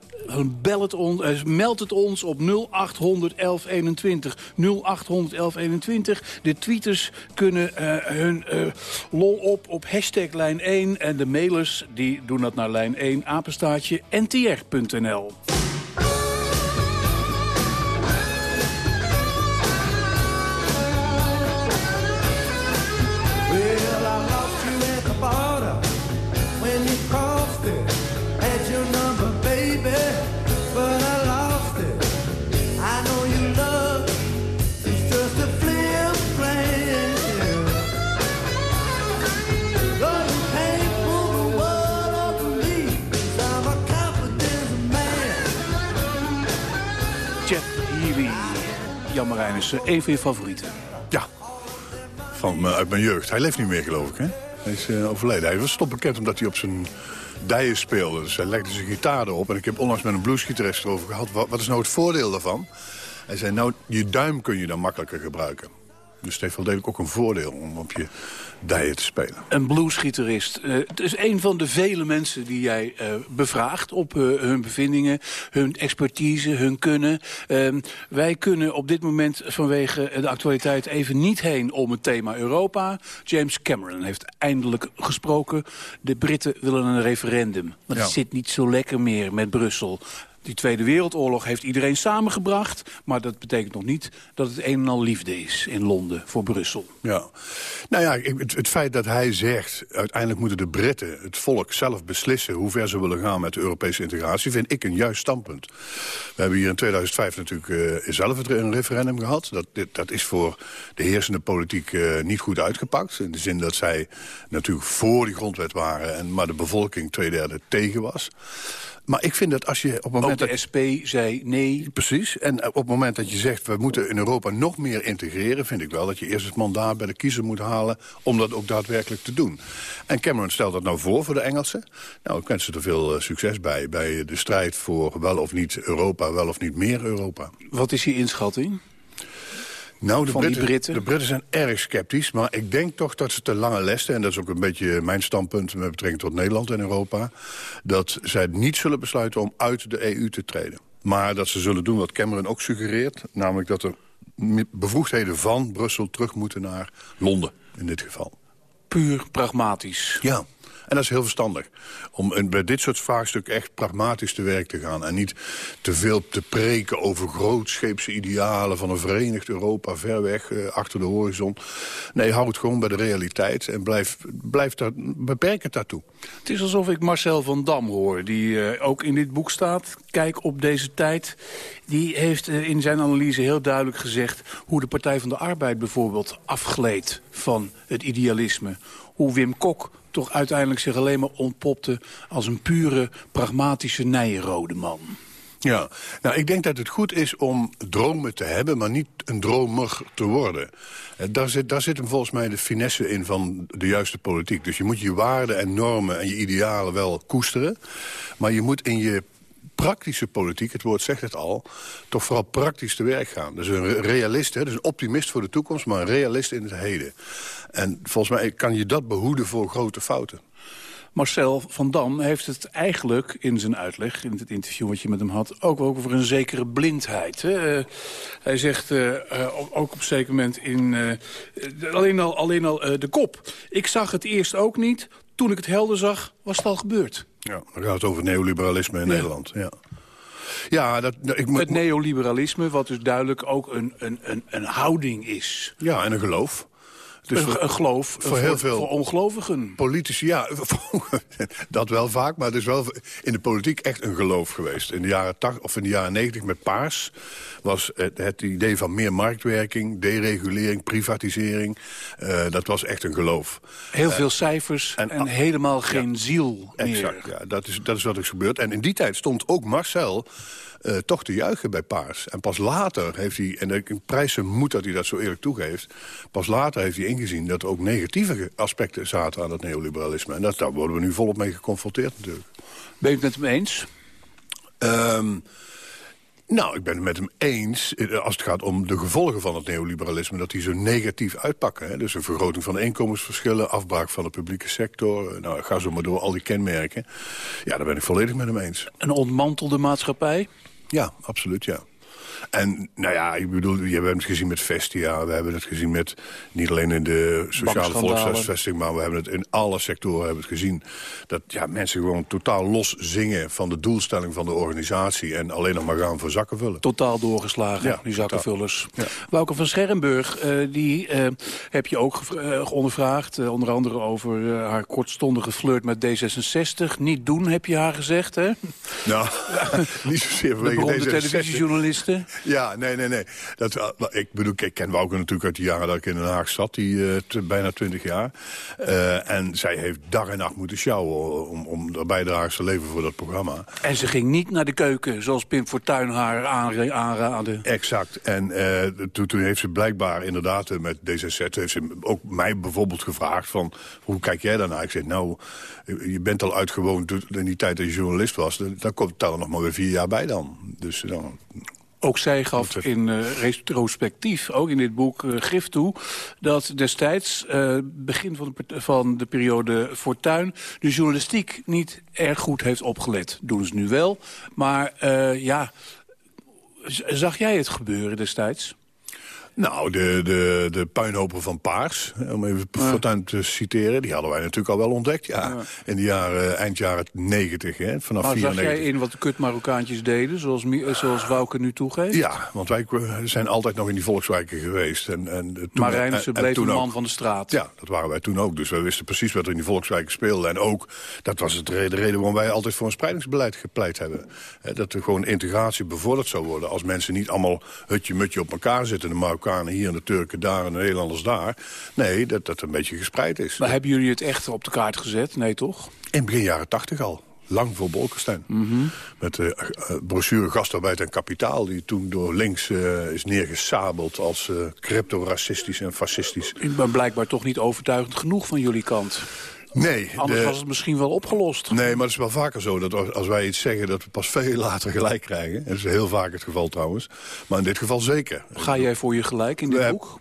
Bel het ons, meld het ons op 0800 1121. 0800 1121. De tweeters kunnen uh, hun uh, lol op op hashtag lijn 1. En de mailers die doen dat naar lijn 1 apenstaatje ntr.nl. Jan Marijnissen, een van je favorieten? Ja, van, uh, uit mijn jeugd. Hij leeft niet meer, geloof ik, hè? Hij is eh, overleden. Hij was toch bekend omdat hij op zijn dijen speelde. Dus hij legde zijn gitaar erop. En ik heb onlangs met een bluesgitarist erover gehad. Wat, wat is nou het voordeel daarvan? Hij zei, nou, je duim kun je dan makkelijker gebruiken. Dus het heeft wel degelijk ook een voordeel om op je dijen te spelen. Een bluesgitarist. Uh, het is een van de vele mensen die jij uh, bevraagt op uh, hun bevindingen, hun expertise, hun kunnen. Ehm, wij kunnen op dit moment vanwege de actualiteit even niet heen om het thema Europa. James Cameron heeft eindelijk gesproken. De Britten willen een referendum. Want ja. het zit niet zo lekker meer met Brussel. Die Tweede Wereldoorlog heeft iedereen samengebracht. Maar dat betekent nog niet dat het een en al liefde is in Londen voor Brussel. Ja, nou ja, het, het feit dat hij zegt... uiteindelijk moeten de Britten, het volk, zelf beslissen... hoe ver ze willen gaan met de Europese integratie... vind ik een juist standpunt. We hebben hier in 2005 natuurlijk uh, zelf een referendum gehad. Dat, dat is voor de heersende politiek uh, niet goed uitgepakt. In de zin dat zij natuurlijk voor die grondwet waren... En, maar de bevolking twee derde tegen was. Maar ik vind dat als je op het moment... Ook de SP zei nee. Precies. En op het moment dat je zegt... we moeten in Europa nog meer integreren... vind ik wel dat je eerst het mandaat bij de kiezer moet halen... om dat ook daadwerkelijk te doen. En Cameron stelt dat nou voor voor de Engelsen. Nou, ik wens ze er veel succes bij... bij de strijd voor wel of niet Europa, wel of niet meer Europa. Wat is je inschatting? Nou, de van Britten, die Britten? de Britten zijn erg sceptisch. Maar ik denk toch dat ze te lange lesten... en dat is ook een beetje mijn standpunt met betrekking tot Nederland en Europa... dat zij niet zullen besluiten om uit de EU te treden. Maar dat ze zullen doen wat Cameron ook suggereert... namelijk dat er bevoegdheden van Brussel terug moeten naar Londen, in dit geval. Puur pragmatisch. Ja. En dat is heel verstandig. Om bij dit soort vraagstukken echt pragmatisch te werk te gaan. En niet te veel te preken over grootscheepse idealen... van een verenigd Europa ver weg, uh, achter de horizon. Nee, hou het gewoon bij de realiteit. En blijf, blijf daar, beperk het daartoe. Het is alsof ik Marcel van Dam hoor, die uh, ook in dit boek staat. Kijk op deze tijd. Die heeft uh, in zijn analyse heel duidelijk gezegd... hoe de Partij van de Arbeid bijvoorbeeld afgleed van het idealisme. Hoe Wim Kok toch uiteindelijk zich alleen maar ontpopte... als een pure, pragmatische Nijenrode man. Ja, nou, ik denk dat het goed is om dromen te hebben... maar niet een dromer te worden. Daar zit, daar zit hem volgens mij de finesse in van de juiste politiek. Dus je moet je waarden en normen en je idealen wel koesteren... maar je moet in je praktische politiek, het woord zegt het al... toch vooral praktisch te werk gaan. Dus een realist, hè, dus een optimist voor de toekomst... maar een realist in het heden. En volgens mij kan je dat behoeden voor grote fouten. Marcel van Dam heeft het eigenlijk in zijn uitleg... in het interview wat je met hem had... ook over een zekere blindheid. Hè? Uh, hij zegt uh, uh, ook op een zeker moment in... alleen al, alleen al de kop. Ik zag het eerst ook niet. Toen ik het helder zag, was het al gebeurd. Ja, dan gaat het over neoliberalisme in ja. Nederland. Ja. Ja, dat, ik het neoliberalisme, wat dus duidelijk ook een, een, een, een houding is. Ja, en een geloof. Dus een, voor, een geloof voor, voor heel veel voor ongelovigen. Politici, ja, (laughs) dat wel vaak, maar het is wel in de politiek echt een geloof geweest. In de jaren 80 of in de jaren 90 met Paars was het, het idee van meer marktwerking, deregulering, privatisering. Uh, dat was echt een geloof. Heel uh, veel cijfers en, en helemaal geen ziel meer. Exact, ja, dat is, dat is wat er is gebeurd. En in die tijd stond ook Marcel uh, toch te juichen bij Paars. En pas later heeft hij, en ik prijs hem moet dat hij dat zo eerlijk toegeeft... pas later heeft hij ingezien dat er ook negatieve aspecten zaten aan het neoliberalisme. En dat, daar worden we nu volop mee geconfronteerd natuurlijk. Ben je het met hem eens? Um, nou, ik ben het met hem eens als het gaat om de gevolgen van het neoliberalisme... dat die zo negatief uitpakken. Hè? Dus een vergroting van de inkomensverschillen, afbraak van de publieke sector... nou, ga zo maar door, al die kenmerken. Ja, daar ben ik volledig met hem eens. Een ontmantelde maatschappij? Ja, absoluut, ja. En nou ja, ik bedoel, we hebben het gezien met Vestia. We hebben het gezien met, niet alleen in de sociale volkshuisvesting... maar we hebben het in alle sectoren hebben het gezien. Dat ja, mensen gewoon totaal los zingen van de doelstelling van de organisatie... en alleen nog maar gaan voor zakken vullen. Totaal doorgeslagen, ja, die zakkenvullers. Ja. Wouke van Scherrenburg, uh, die uh, heb je ook uh, ondervraagd. onder andere over haar kortstondige flirt met D66. Niet doen, heb je haar gezegd, hè? Nou, (laughs) niet zozeer vanwege de televisiejournalisten. Ja, nee, nee, nee. Dat, uh, ik bedoel, ik ken Wouke natuurlijk uit de jaren dat ik in Den Haag zat, die uh, bijna twintig jaar. Uh, en zij heeft dag en nacht moeten sjouwen om, om er bijdrage te leveren voor dat programma. En ze ging niet naar de keuken, zoals Pim Fortuyn haar aanraadde. Exact. En toen, toen heeft ze blijkbaar inderdaad met D66, heeft ze ook mij bijvoorbeeld gevraagd van, hoe kijk jij daarnaar? Ik zei, nou, je bent al uitgewoond in die tijd dat je journalist was. Dan komt er nog maar weer vier jaar bij dan. Dus dan... Ook zij gaf in uh, retrospectief, ook in dit boek, uh, gif toe... dat destijds, uh, begin van de, van de periode Fortuin... de journalistiek niet erg goed heeft opgelet. Doen ze nu wel. Maar ja, zag jij het gebeuren destijds? Nou, de, de, de puinhopen van Paars, om even Fortuyn te citeren... die hadden wij natuurlijk al wel ontdekt, ja. ja. In de jaren, eind jaren 90, hè, vanaf maar 94. zag jij in wat de kut Marokkaantjes deden, zoals, zoals Wouke nu toegeeft? Ja, want wij zijn altijd nog in die volkswijken geweest. En, en toen, Marijnissen bleef een man van de straat. Ja, dat waren wij toen ook. Dus we wisten precies wat er in die volkswijken speelde. En ook, dat was het de reden waarom wij altijd voor een spreidingsbeleid gepleit hebben. Dat er gewoon integratie bevorderd zou worden. Als mensen niet allemaal hutje-mutje op elkaar zitten... de Marokkanen hier en de Turken daar en de Nederlanders daar. Nee, dat dat een beetje gespreid is. Maar hebben jullie het echt op de kaart gezet? Nee, toch? In begin jaren tachtig al. Lang voor Bolkestein. Mm -hmm. Met de uh, brochure Gastarbeid en Kapitaal... die toen door links uh, is neergesabeld als uh, crypto-racistisch en fascistisch. Ik ben blijkbaar toch niet overtuigend genoeg van jullie kant. Nee. Anders de... was het misschien wel opgelost. Nee, maar het is wel vaker zo dat als wij iets zeggen... dat we pas veel (laughs) later gelijk krijgen. Dat is heel vaak het geval trouwens. Maar in dit geval zeker. Ga jij voor je gelijk in dit we boek?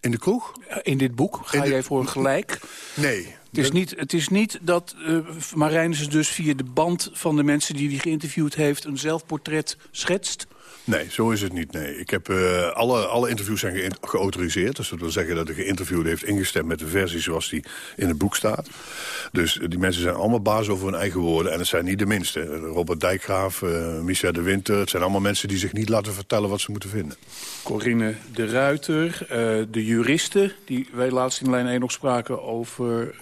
In de kroeg? In dit boek? Ga jij voor gelijk? Nee. Het is, niet, het is niet dat uh, Marijnissen dus via de band van de mensen die hij geïnterviewd heeft... een zelfportret schetst? Nee, zo is het niet. Nee. Ik heb, uh, alle, alle interviews zijn ge geautoriseerd. Dus dat wil zeggen dat de geïnterviewde heeft ingestemd met de versie zoals die in het boek staat. Dus die mensen zijn allemaal baas over hun eigen woorden. En het zijn niet de minste. Robert Dijkgraaf, uh, Micha de Winter. Het zijn allemaal mensen die zich niet laten vertellen wat ze moeten vinden. Corinne de Ruiter, uh, de juristen... die wij laatst in lijn 1 nog spraken over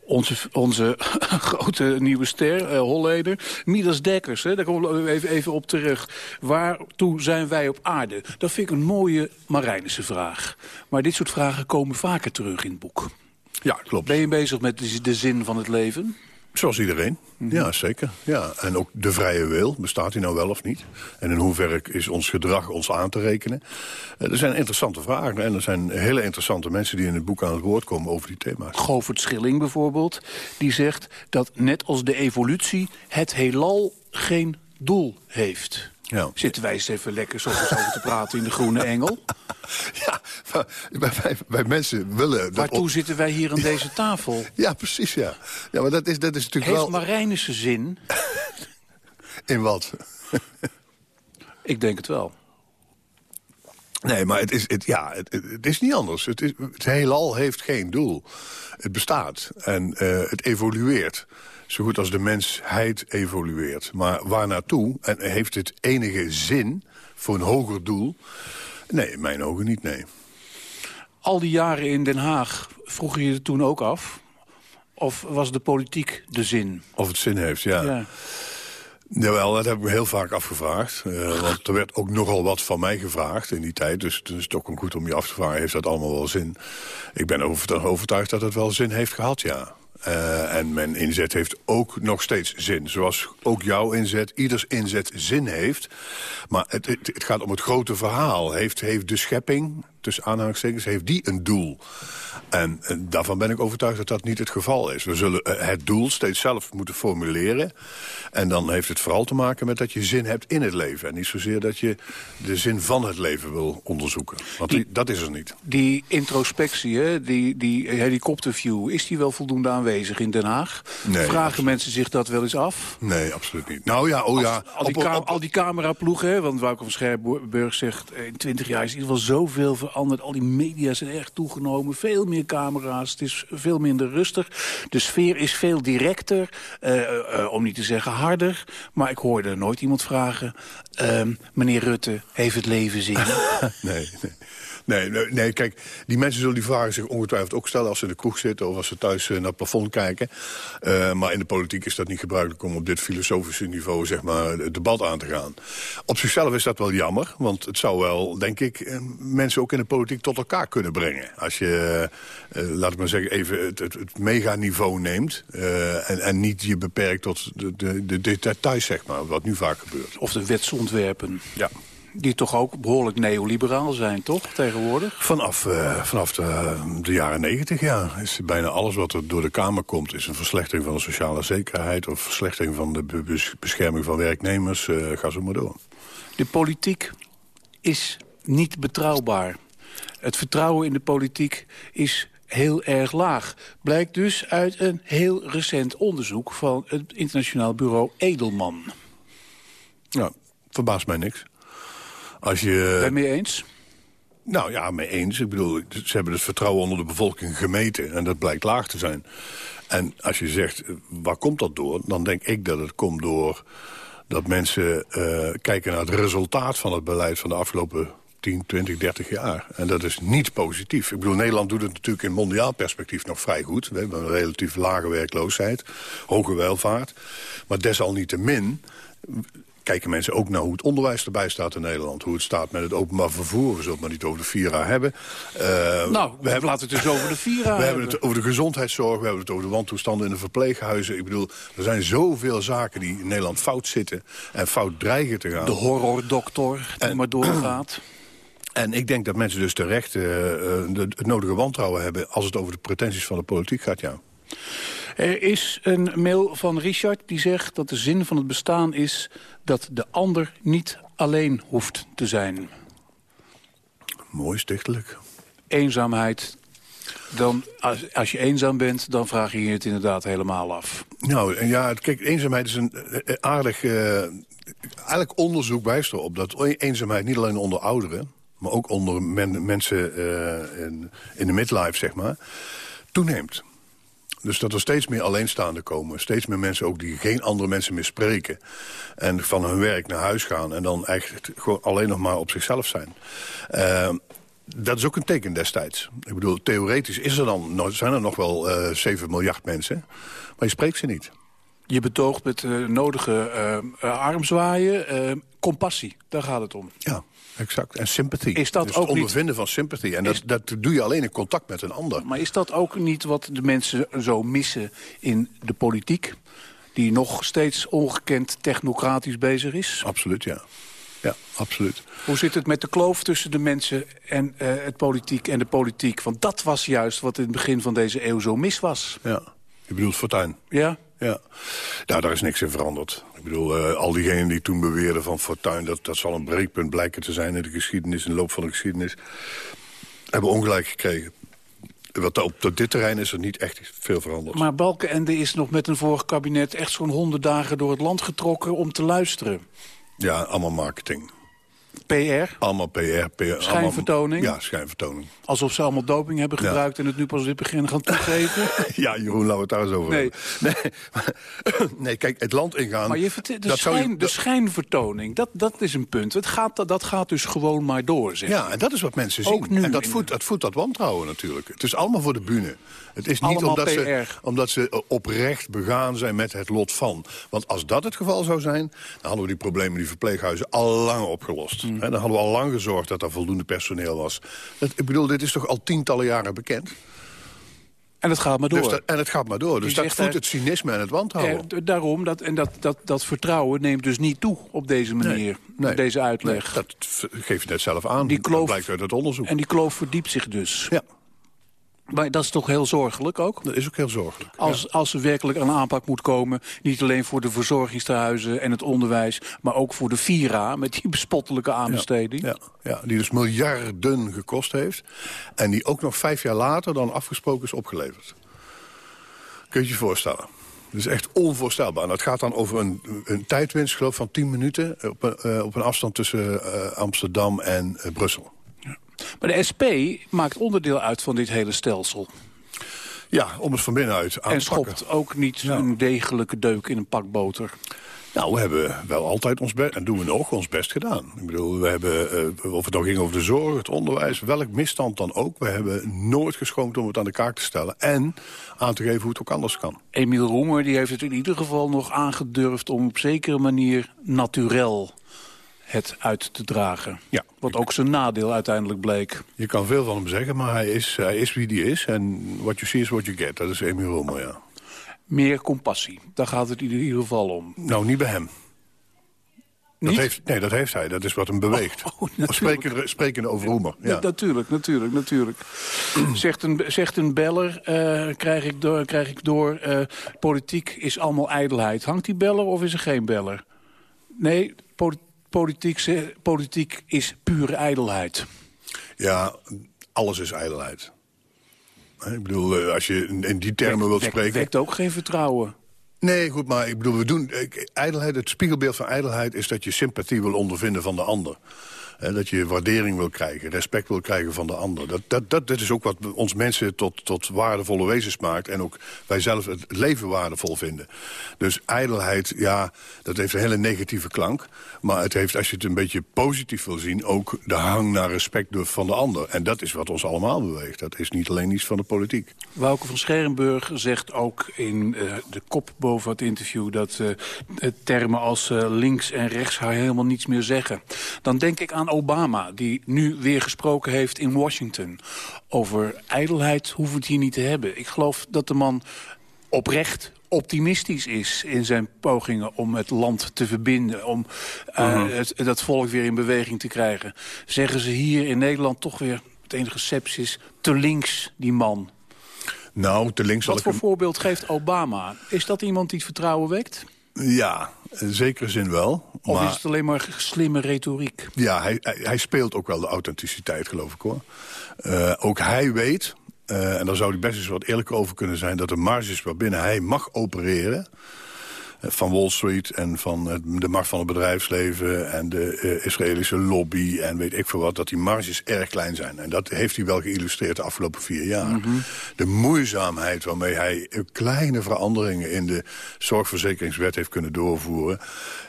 onze, onze (laughs) grote nieuwe ster, Holleder. Midas Dekkers, hè, daar komen we even, even op terug. Waartoe zijn wij op aarde? Dat vind ik een mooie Marijnische vraag. Maar dit soort vragen komen vaker terug in het boek. Ja, klopt. Ben je bezig met de, de zin van het leven? Zoals iedereen. Mm -hmm. Ja, zeker. Ja. En ook de vrije wil. Bestaat die nou wel of niet? En in hoeverre is ons gedrag ons aan te rekenen? Er zijn interessante vragen. En er zijn hele interessante mensen die in het boek aan het woord komen over die thema's. Govert Schilling bijvoorbeeld. Die zegt dat net als de evolutie het heelal geen doel heeft. Ja. Zitten wij eens even lekker zo over te praten in de Groene Engel? (laughs) Ja, wij, wij, wij mensen willen... Waartoe op... zitten wij hier aan deze tafel? (laughs) Ja, precies, ja. ja maar dat is, dat is natuurlijk Heeft wel... Marijnissen zin? (laughs) in wat? Ik denk het wel. Nee, maar het is, het, ja, het, het is niet anders. Het, is, het heelal heeft geen doel. Het bestaat en uh, het evolueert zo goed als de mensheid evolueert. Maar waar naartoe? En heeft het enige zin voor een hoger doel? Nee, in mijn ogen niet, nee. Al die jaren in Den Haag vroeg je je toen ook af? Of was de politiek de zin? Of het zin heeft, ja. ja. Jawel, dat heb ik me heel vaak afgevraagd. Uh, want er werd ook nogal wat van mij gevraagd in die tijd. Dus het is toch ook goed om je af te vragen, heeft dat allemaal wel zin? Ik ben overtuigd dat het wel zin heeft gehad, ja. Uh, en mijn inzet heeft ook nog steeds zin. Zoals ook jouw inzet, ieders inzet zin heeft. Maar het, het, het gaat om het grote verhaal. Heeft, heeft de schepping, tussen aanhalingstekens, heeft die een doel? En, en, daarvan ben ik overtuigd dat dat niet het geval is. We zullen uh, het doel steeds zelf moeten formuleren. En dan heeft het vooral te maken met dat je zin hebt in het leven. En niet zozeer dat je de zin van het leven wil onderzoeken. Want die, dat is er niet. Die introspectie, hè, die, die helikopterview, is die wel voldoende aanwezig in Den Haag? Nee, Vragen absoluut. mensen zich dat wel eens af? Nee, absoluut niet. Nou ja, oh ja. Als, al, die op, op, al die cameraploegen, hè, want Wouter van Scherburg zegt... in 20 jaar is in ieder geval zoveel veranderd. Al die media zijn erg toegenomen. Veel meer camera's. Het is veel minder rustig. De sfeer is veel directer. Uh, uh, om niet te zeggen harder. Maar ik hoorde nooit iemand vragen... Uh, meneer Rutte, heeft het leven zin? (laughs) nee, nee. Nee, nee, nee, kijk, die mensen zullen die vragen zich ongetwijfeld ook stellen... als ze in de kroeg zitten of als ze thuis eh, naar het plafond kijken. Uh, maar in de politiek is dat niet gebruikelijk om op dit filosofische niveau... zeg maar, het debat aan te gaan. Op zichzelf is dat wel jammer, want het zou wel, denk ik... eh, mensen ook in de politiek tot elkaar kunnen brengen. Als je, uh, laat ik maar zeggen, even het, het, het meganiveau neemt... Uh, en, en niet je beperkt tot de, de, de details, zeg maar, wat nu vaak gebeurt. Of de wetsontwerpen. Ja die toch ook behoorlijk neoliberaal zijn, toch, tegenwoordig? Vanaf, uh, vanaf de, de, jaren negentig, ja. Is bijna alles wat er door de Kamer komt... is een verslechtering van de sociale zekerheid... of verslechtering van de bescherming van werknemers. Uh, ga zo maar door. De politiek is niet betrouwbaar. Het vertrouwen in de politiek is heel erg laag. Blijkt dus uit een heel recent onderzoek... van het internationaal bureau Edelman. Nou, verbaast mij niks. Als je... Ben je mee eens? Nou ja, mee eens. Ik bedoel, ze hebben het vertrouwen onder de bevolking gemeten. En dat blijkt laag te zijn. En als je zegt, waar komt dat door? Dan denk ik dat het komt door dat mensen uh, kijken naar het resultaat van het beleid van de afgelopen 10, 20, 30 jaar. En dat is niet positief. Ik bedoel, Nederland doet het natuurlijk in mondiaal perspectief nog vrij goed. We hebben een relatief lage werkloosheid, hoge welvaart. Maar desalniettemin kijken mensen ook naar hoe het onderwijs erbij staat in Nederland. Hoe het staat met het openbaar vervoer. We zullen het maar niet over de Vira hebben. Uh, nou, we hebben, laten het dus over de Vira (laughs) We hebben het over de gezondheidszorg. We hebben het over de wantoestanden in de verpleeghuizen. Ik bedoel, er zijn zoveel zaken die in Nederland fout zitten. En fout dreigen te gaan. De horrordokter die maar doorgaat. (clears throat) En ik denk dat mensen dus terecht uh, de, het nodige wantrouwen hebben... als het over de pretenties van de politiek gaat, ja. Er is een mail van Richard die zegt dat de zin van het bestaan is... dat de ander niet alleen hoeft te zijn. Mooi stichtelijk. Eenzaamheid. Dan, als, als je eenzaam bent, dan vraag je je het inderdaad helemaal af. Nou, ja, kijk, eenzaamheid is een aardig... Uh, eigenlijk onderzoek wijst erop dat eenzaamheid niet alleen onder ouderen... maar ook onder men, mensen uh, in, in de midlife, zeg maar, toeneemt. Dus dat er steeds meer alleenstaanden komen. Steeds meer mensen ook die geen andere mensen meer spreken. En van hun werk naar huis gaan. En dan eigenlijk gewoon alleen nog maar op zichzelf zijn. Uh, dat is ook een teken destijds. Ik bedoel, theoretisch is er dan, zijn er nog wel uh, 7 miljard mensen. Maar je spreekt ze niet. Je betoogt met uh, nodige uh, armzwaaien, compassie. Daar gaat het om. Ja, exact. En sympathie. Is dat dus ook het ondervinden niet... van sympathie. En dat, dat doe je alleen in contact met een ander. Maar is dat ook niet wat de mensen zo missen in de politiek? Die nog steeds ongekend technocratisch bezig is? Absoluut, ja. Ja, absoluut. Hoe zit het met de kloof tussen de mensen en uh, het politiek en de politiek? Want dat was juist wat in het begin van deze eeuw zo mis was. Ja, je bedoelt Fortuyn. Ja. Ja, nou, daar is niks in veranderd. Ik bedoel, uh, al diegenen die toen beweerden van Fortuyn... Dat, dat zal een breekpunt blijken te zijn in de geschiedenis... in de loop van de geschiedenis, hebben ongelijk gekregen. Wat op, op dit terrein is er niet echt veel veranderd. Maar Balkenende is nog met een vorig kabinet... echt zo'n honderd dagen door het land getrokken om te luisteren. Ja, allemaal marketing. PR? Allemaal PR. PR schijnvertoning? Allemaal, ja, schijnvertoning. Alsof ze allemaal doping hebben gebruikt ja. en het nu pas in het begin gaan toegeven? (laughs) ja, Jeroen, laten we het daar eens over nee. nee. nee, kijk, het land ingaan... Maar je de, dat schijn, je, de schijnvertoning, dat, dat is een punt. Het gaat, dat gaat dus gewoon maar door, zeg. Ja, en dat is wat mensen zien. Ook nu en dat voedt, dat voedt dat wantrouwen natuurlijk. Het is allemaal voor de bühne. Het is niet omdat PR. ze, omdat ze oprecht begaan zijn met het lot van. Want als dat het geval zou zijn... dan hadden we die problemen in die verpleeghuizen al lang opgelost. En dan hadden we al lang gezorgd dat er voldoende personeel was. Dat, ik bedoel, dit is toch al tientallen jaren bekend? En het gaat maar door. Dus dat, en het gaat maar door. Dus dat voedt het cynisme en het wantrouwen. Eh, daarom, dat, en dat, dat, dat vertrouwen neemt dus niet toe op deze manier. Nee, op deze uitleg. Nee, dat geef je net zelf aan. Die kloof, dat blijkt uit het onderzoek. En die kloof verdiept zich dus. Ja. Maar dat is toch heel zorgelijk ook? Dat is ook heel zorgelijk. Als, ja. als er werkelijk een aanpak moet komen... niet alleen voor de verzorgingstehuizen en het onderwijs... maar ook voor de Vira met die bespottelijke aanbesteding. Ja, ja, ja, die dus miljarden gekost heeft. En die ook nog vijf jaar later dan afgesproken is opgeleverd. Kun je je voorstellen? Dat is echt onvoorstelbaar. En dat gaat dan over een, een tijdwinst, geloof van 10 minuten... op een, uh, op een afstand tussen uh, Amsterdam en uh, Brussel. Maar de SP maakt onderdeel uit van dit hele stelsel. Ja, om het van binnenuit aan en te pakken. schopt ook niet ja. een degelijke deuk in een pak boter. Nou, we hebben wel altijd ons best, en doen we nog, ons best gedaan. Ik bedoel, we hebben, uh, of het nou ging over de zorg, het onderwijs, welk misstand dan ook. We hebben nooit geschroomd om het aan de kaak te stellen. En aan te geven hoe het ook anders kan. Emiel Roemer die heeft het in ieder geval nog aangedurfd om op zekere manier naturel het uit te dragen. Ja. Wat ook zijn nadeel uiteindelijk bleek. Je kan veel van hem zeggen, maar hij is, hij is wie die is. En what you see is what you get. Dat is Emiel Roemer, ja. Meer compassie, daar gaat het in ieder geval om. Nou, niet bij hem. Dat heeft, nee, dat heeft hij. Dat is wat hem beweegt. Oh, oh, sprekende, sprekende over Roemer. Ja. natuurlijk, natuurlijk, natuurlijk. (clears throat) zegt, een, zegt een beller, uh, krijg ik door, krijg ik door uh, politiek is allemaal ijdelheid. Hangt die beller of is er geen beller? Nee, politiek, politiek is pure ijdelheid. Ja, alles is ijdelheid. Ik bedoel, eh, als je in die termen wilt spreken... wekt ook geen vertrouwen. Nee, goed, maar ik bedoel, we doen... Ijdelheid, het spiegelbeeld van ijdelheid is dat je sympathie wil ondervinden van de ander dat je waardering wil krijgen, respect wil krijgen van de ander. Dat, dat, dat, dat is ook wat ons mensen tot, tot waardevolle wezens maakt. En ook wij zelf het leven waardevol vinden. Dus ijdelheid, ja, dat heeft een hele negatieve klank. Maar het heeft, als je het een beetje positief wil zien... ook de hang naar respect van de ander. En dat is wat ons allemaal beweegt. Dat is niet alleen iets van de politiek. Wouke van Scherenburg zegt ook in uh, de kop boven het interview... dat uh, termen als uh, links en rechts haar helemaal niets meer zeggen. Dan denk ik aan Obama, die nu weer gesproken heeft in Washington. Over ijdelheid hoeven we het hier niet te hebben. Ik geloof dat de man oprecht optimistisch is in zijn pogingen om het land te verbinden... om uh, het, dat volk weer in beweging te krijgen. Zeggen ze hier in Nederland toch weer met enige sepsis... te links, die man. Nou, te links... Wat voor voorbeeld geeft Obama? Is dat iemand die het vertrouwen wekt? Ja, in zekere zin wel. Of is het alleen maar slimme retoriek? Ja, hij, hij, speelt ook wel de authenticiteit, geloof ik hoor. Uh, ook hij weet, uh, en daar zou hij best eens wat eerlijker over kunnen zijn... dat de marges waarbinnen hij mag opereren van Wall Street en van de macht van het bedrijfsleven... en de uh, Israëlische lobby en weet ik veel wat... dat die marges erg klein zijn. En dat heeft hij wel geïllustreerd de afgelopen vier jaar. Mm -hmm. De moeizaamheid waarmee hij kleine veranderingen... in de zorgverzekeringswet heeft kunnen doorvoeren...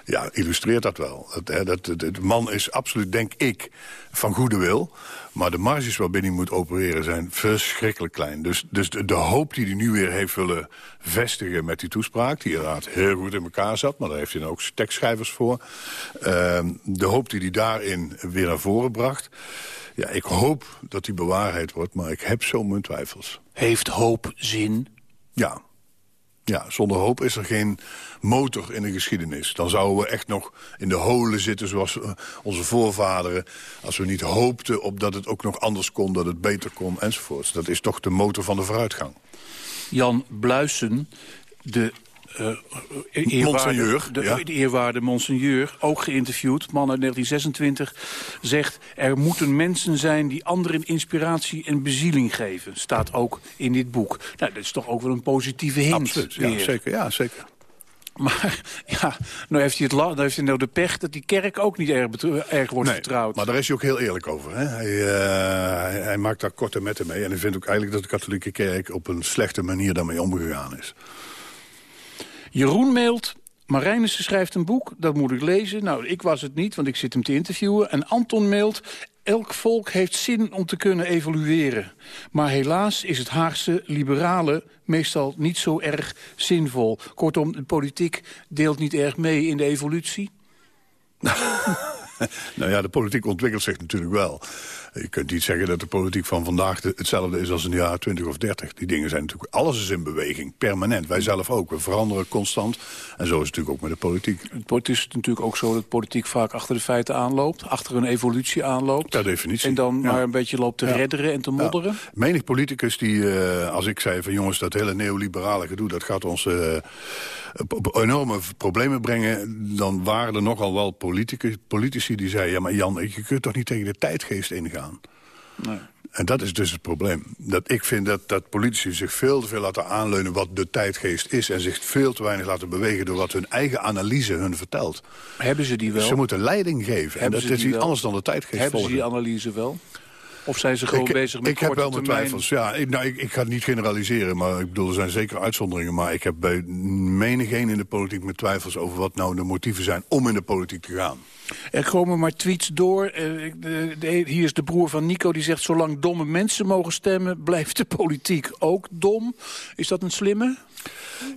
ja, illustreert dat wel. Dat, de man is absoluut, denk ik, van goede wil... Maar de marges waarbinnen hij moet opereren zijn verschrikkelijk klein. Dus, dus de, de, hoop die hij nu weer heeft willen vestigen met die toespraak... die inderdaad heel goed in elkaar zat, maar daar heeft hij dan ook tekstschrijvers voor. Uh, de hoop die hij daarin weer naar voren bracht... Ja, ik hoop dat die bewaarheid wordt, maar ik heb zo mijn twijfels. Heeft hoop zin? Ja, ja, zonder hoop is er geen motor in de geschiedenis. Dan zouden we echt nog in de holen zitten zoals eh, onze voorvaderen... als we niet hoopten op dat het ook nog anders kon, dat het beter kon enzovoorts. Dat is toch de motor van de vooruitgang. Jan Bluisen, de uh, eerwaarde, de, ja. de eerwaarde Monseigneur, ook geïnterviewd, man uit 1926, zegt... er moeten mensen zijn die anderen inspiratie en bezieling geven. Staat ook in dit boek. Nou, dat is toch ook wel een positieve hint. Absoluut, ja, zeker, ja, zeker. Maar (laughs) ja, nou heeft hij, het nou heeft hij nou de pech dat die kerk ook niet erg, erg wordt nee, vertrouwd. maar daar is hij ook heel eerlijk over. Hè? Hij, uh, hij, hij, maakt daar korte metten mee. En hij vindt ook eigenlijk dat de katholieke kerk op een slechte manier daarmee omgegaan is. Jeroen mailt... Marijnissen schrijft een boek, dat moet ik lezen. Nou, ik was het niet, want ik zit hem te interviewen. En Anton mailt... Elk volk heeft zin om te kunnen evolueren. Maar helaas is het Haagse liberale meestal niet zo erg zinvol. Kortom, de politiek deelt niet erg mee in de evolutie. (laughs) nou ja, de politiek ontwikkelt zich natuurlijk wel. Je kunt niet zeggen dat de politiek van vandaag hetzelfde is als in de jaren 20 of 30. Die dingen zijn natuurlijk, alles is in beweging, permanent. Wij zelf ook, we veranderen constant. En zo is het natuurlijk ook met de politiek. Het is natuurlijk ook zo dat politiek vaak achter de feiten aanloopt. Achter een evolutie aanloopt. Per definitie. En dan maar een beetje loopt te ja. redderen en te modderen. Ja. Menig politicus die, uh, als ik zei van jongens, dat hele neoliberale gedoe... dat gaat ons uh, enorme problemen brengen. Dan waren er nogal wel politici, politici die zeiden... ja, maar Jan, je kunt toch niet tegen de tijdgeest ingaan? Nee. En dat is dus het probleem. Dat ik vind dat, dat politici zich veel te veel laten aanleunen wat de tijdgeest is... en zich veel te weinig laten bewegen door wat hun eigen analyse hun vertelt. Hebben ze die wel? Ze moeten leiding geven. Hebben en dat is iets anders dan de tijdgeest Hebben volgen. ze die analyse wel? Of zijn ze gewoon ik, bezig met Ik heb wel mijn termijn- twijfels. Ja, ik, nou, ik, ik ga het niet generaliseren, maar ik bedoel, er zijn zeker uitzonderingen. Maar ik heb bij menigeen in de politiek mijn twijfels over wat nou de motieven zijn om in de politiek te gaan. Er komen maar tweets door. Eh, ik- de- de- hier is de broer van Nico die zegt... zolang domme mensen mogen stemmen, blijft de politiek ook dom. Is dat een slimme?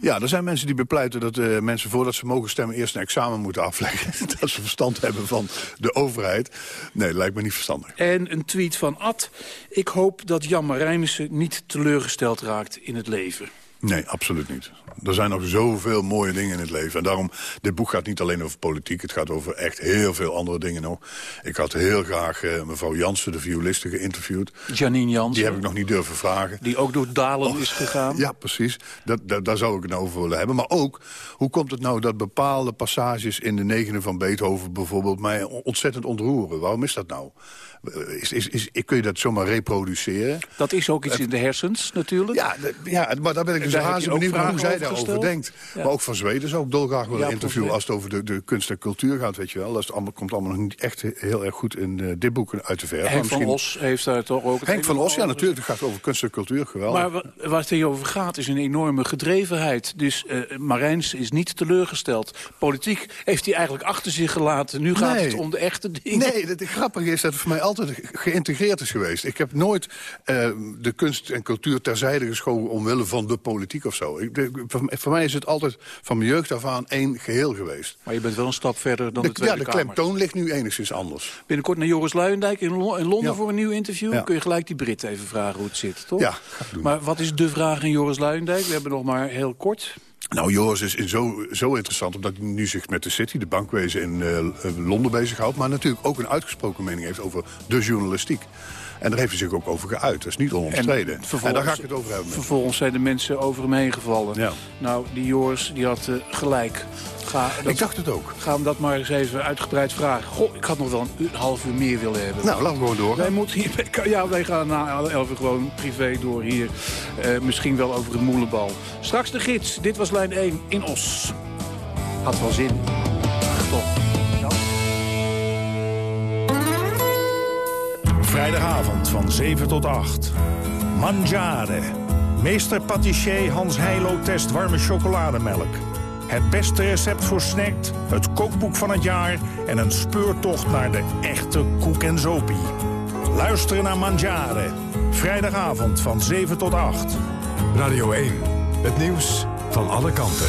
Ja, er zijn mensen die bepleiten dat eh, mensen voordat ze mogen stemmen... eerst een examen moeten afleggen. (laughs) dat ze verstand hebben van de overheid. Nee, lijkt me niet verstandig. En een tweet van Ad. Ik hoop dat Jan Marijnissen niet teleurgesteld raakt in het leven. Nee, absoluut niet. Er zijn nog zoveel mooie dingen in het leven. En daarom, dit boek gaat niet alleen over politiek. Het gaat over echt heel veel andere dingen nog. Ik had heel graag eh, mevrouw Jansen, de violiste, geïnterviewd. Janine Jansen. Die heb ik nog niet durven vragen. Die ook door Dalen is gegaan. Ja, precies. Dat, dat, daar zou ik het nou over willen hebben. Maar ook, hoe komt het nou dat bepaalde passages in de negenen van Beethoven bijvoorbeeld... mij ontzettend ontroeren? Waarom is dat nou? Is, is, is, kun je dat zomaar reproduceren? Dat is ook iets in de hersens natuurlijk. Ja, ja maar daar ben ik dus haast benieuwd naar hoe zij over daarover denkt. Ja. Maar ook van Zweden zou ik dolgraag willen Ja, interviewen... als het over de, de kunst en cultuur gaat, weet je wel. Dat allemaal, komt allemaal nog niet echt heel erg goed in eh, dit boek uit de verf. Henk van misschien- Os heeft daar toch ook... Henk van en Os, ja natuurlijk. Het gaat over kunst en cultuur, geweldig. Maar wa- waar het hier over gaat is een enorme gedrevenheid. Dus eh Marijns is niet teleurgesteld. Politiek heeft hij eigenlijk achter zich gelaten. Nu gaat Nee. het om de echte dingen. Nee, het grappige is dat het voor mij altijd geïntegreerd is geweest. Ik heb nooit eh, de kunst en cultuur terzijde geschoven... omwille van de politiek of zo. Ik, de- voor, voor mij is het altijd van mijn jeugd af aan één geheel geweest. Maar je bent wel een stap verder dan de, De, Tweede ja, de Kamer. klemtoon ligt nu enigszins anders. Binnenkort naar Joris Luijendijk in, Lo- in Londen Ja. voor een nieuw interview. Ja. Kun je gelijk die Brit even vragen hoe het zit, toch? Ja, ga ik doen. Maar wat is de vraag in Joris Luijendijk? We hebben nog maar heel kort. Nou, Joris is zo, zo interessant omdat hij nu zich met de City, de bankwezen in eh, Londen bezighoudt. Maar natuurlijk ook een uitgesproken mening heeft over de journalistiek. En daar heeft hij zich ook over geuit. Dat is niet onomstreden. En, daar ga ik het over hebben. Vervolgens zijn de mensen over hem heen gevallen. Ja. Nou, die Joris die had eh, gelijk. Ga, dat, Ik dacht het ook. Ga hem dat maar eens even uitgebreid vragen. Goh, ik had nog wel een, uur- een half uur meer willen hebben. Nou, laten we gewoon door. Wij moeten hier, (laughs) ja, wij gaan na 11 uur gewoon privé door hier. Eh, misschien wel over het moelenbal. Straks de gids. Dit was lijn 1 in Os. Had wel zin. Vrijdagavond van 7 tot 8. Mangiare. Meester patissier Hans Heilo test warme chocolademelk. Het beste recept voor snack, het kookboek van het jaar... en een speurtocht naar de echte koek en zopie. Luisteren naar Mangiare. Vrijdagavond van 7 tot 8. Radio 1. Het nieuws van alle kanten.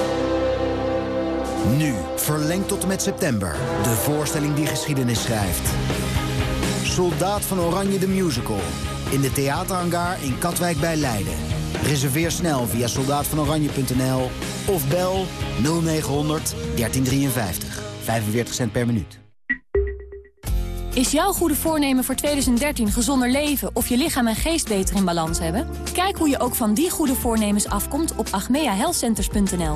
Nu, verlengd tot en met september. De voorstelling die geschiedenis schrijft. Soldaat van Oranje de Musical. In de theaterhangar in Katwijk bij Leiden. Reserveer snel via soldaatvanoranje.nl of bel 0900 1353. 45 cent per minuut. Is jouw goede voornemen voor 2013 gezonder leven of je lichaam en geest beter in balans hebben? Kijk hoe je ook van die goede voornemens afkomt op achmeahealthcenters.nl.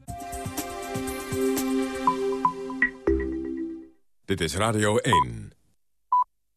Dit is Radio 1.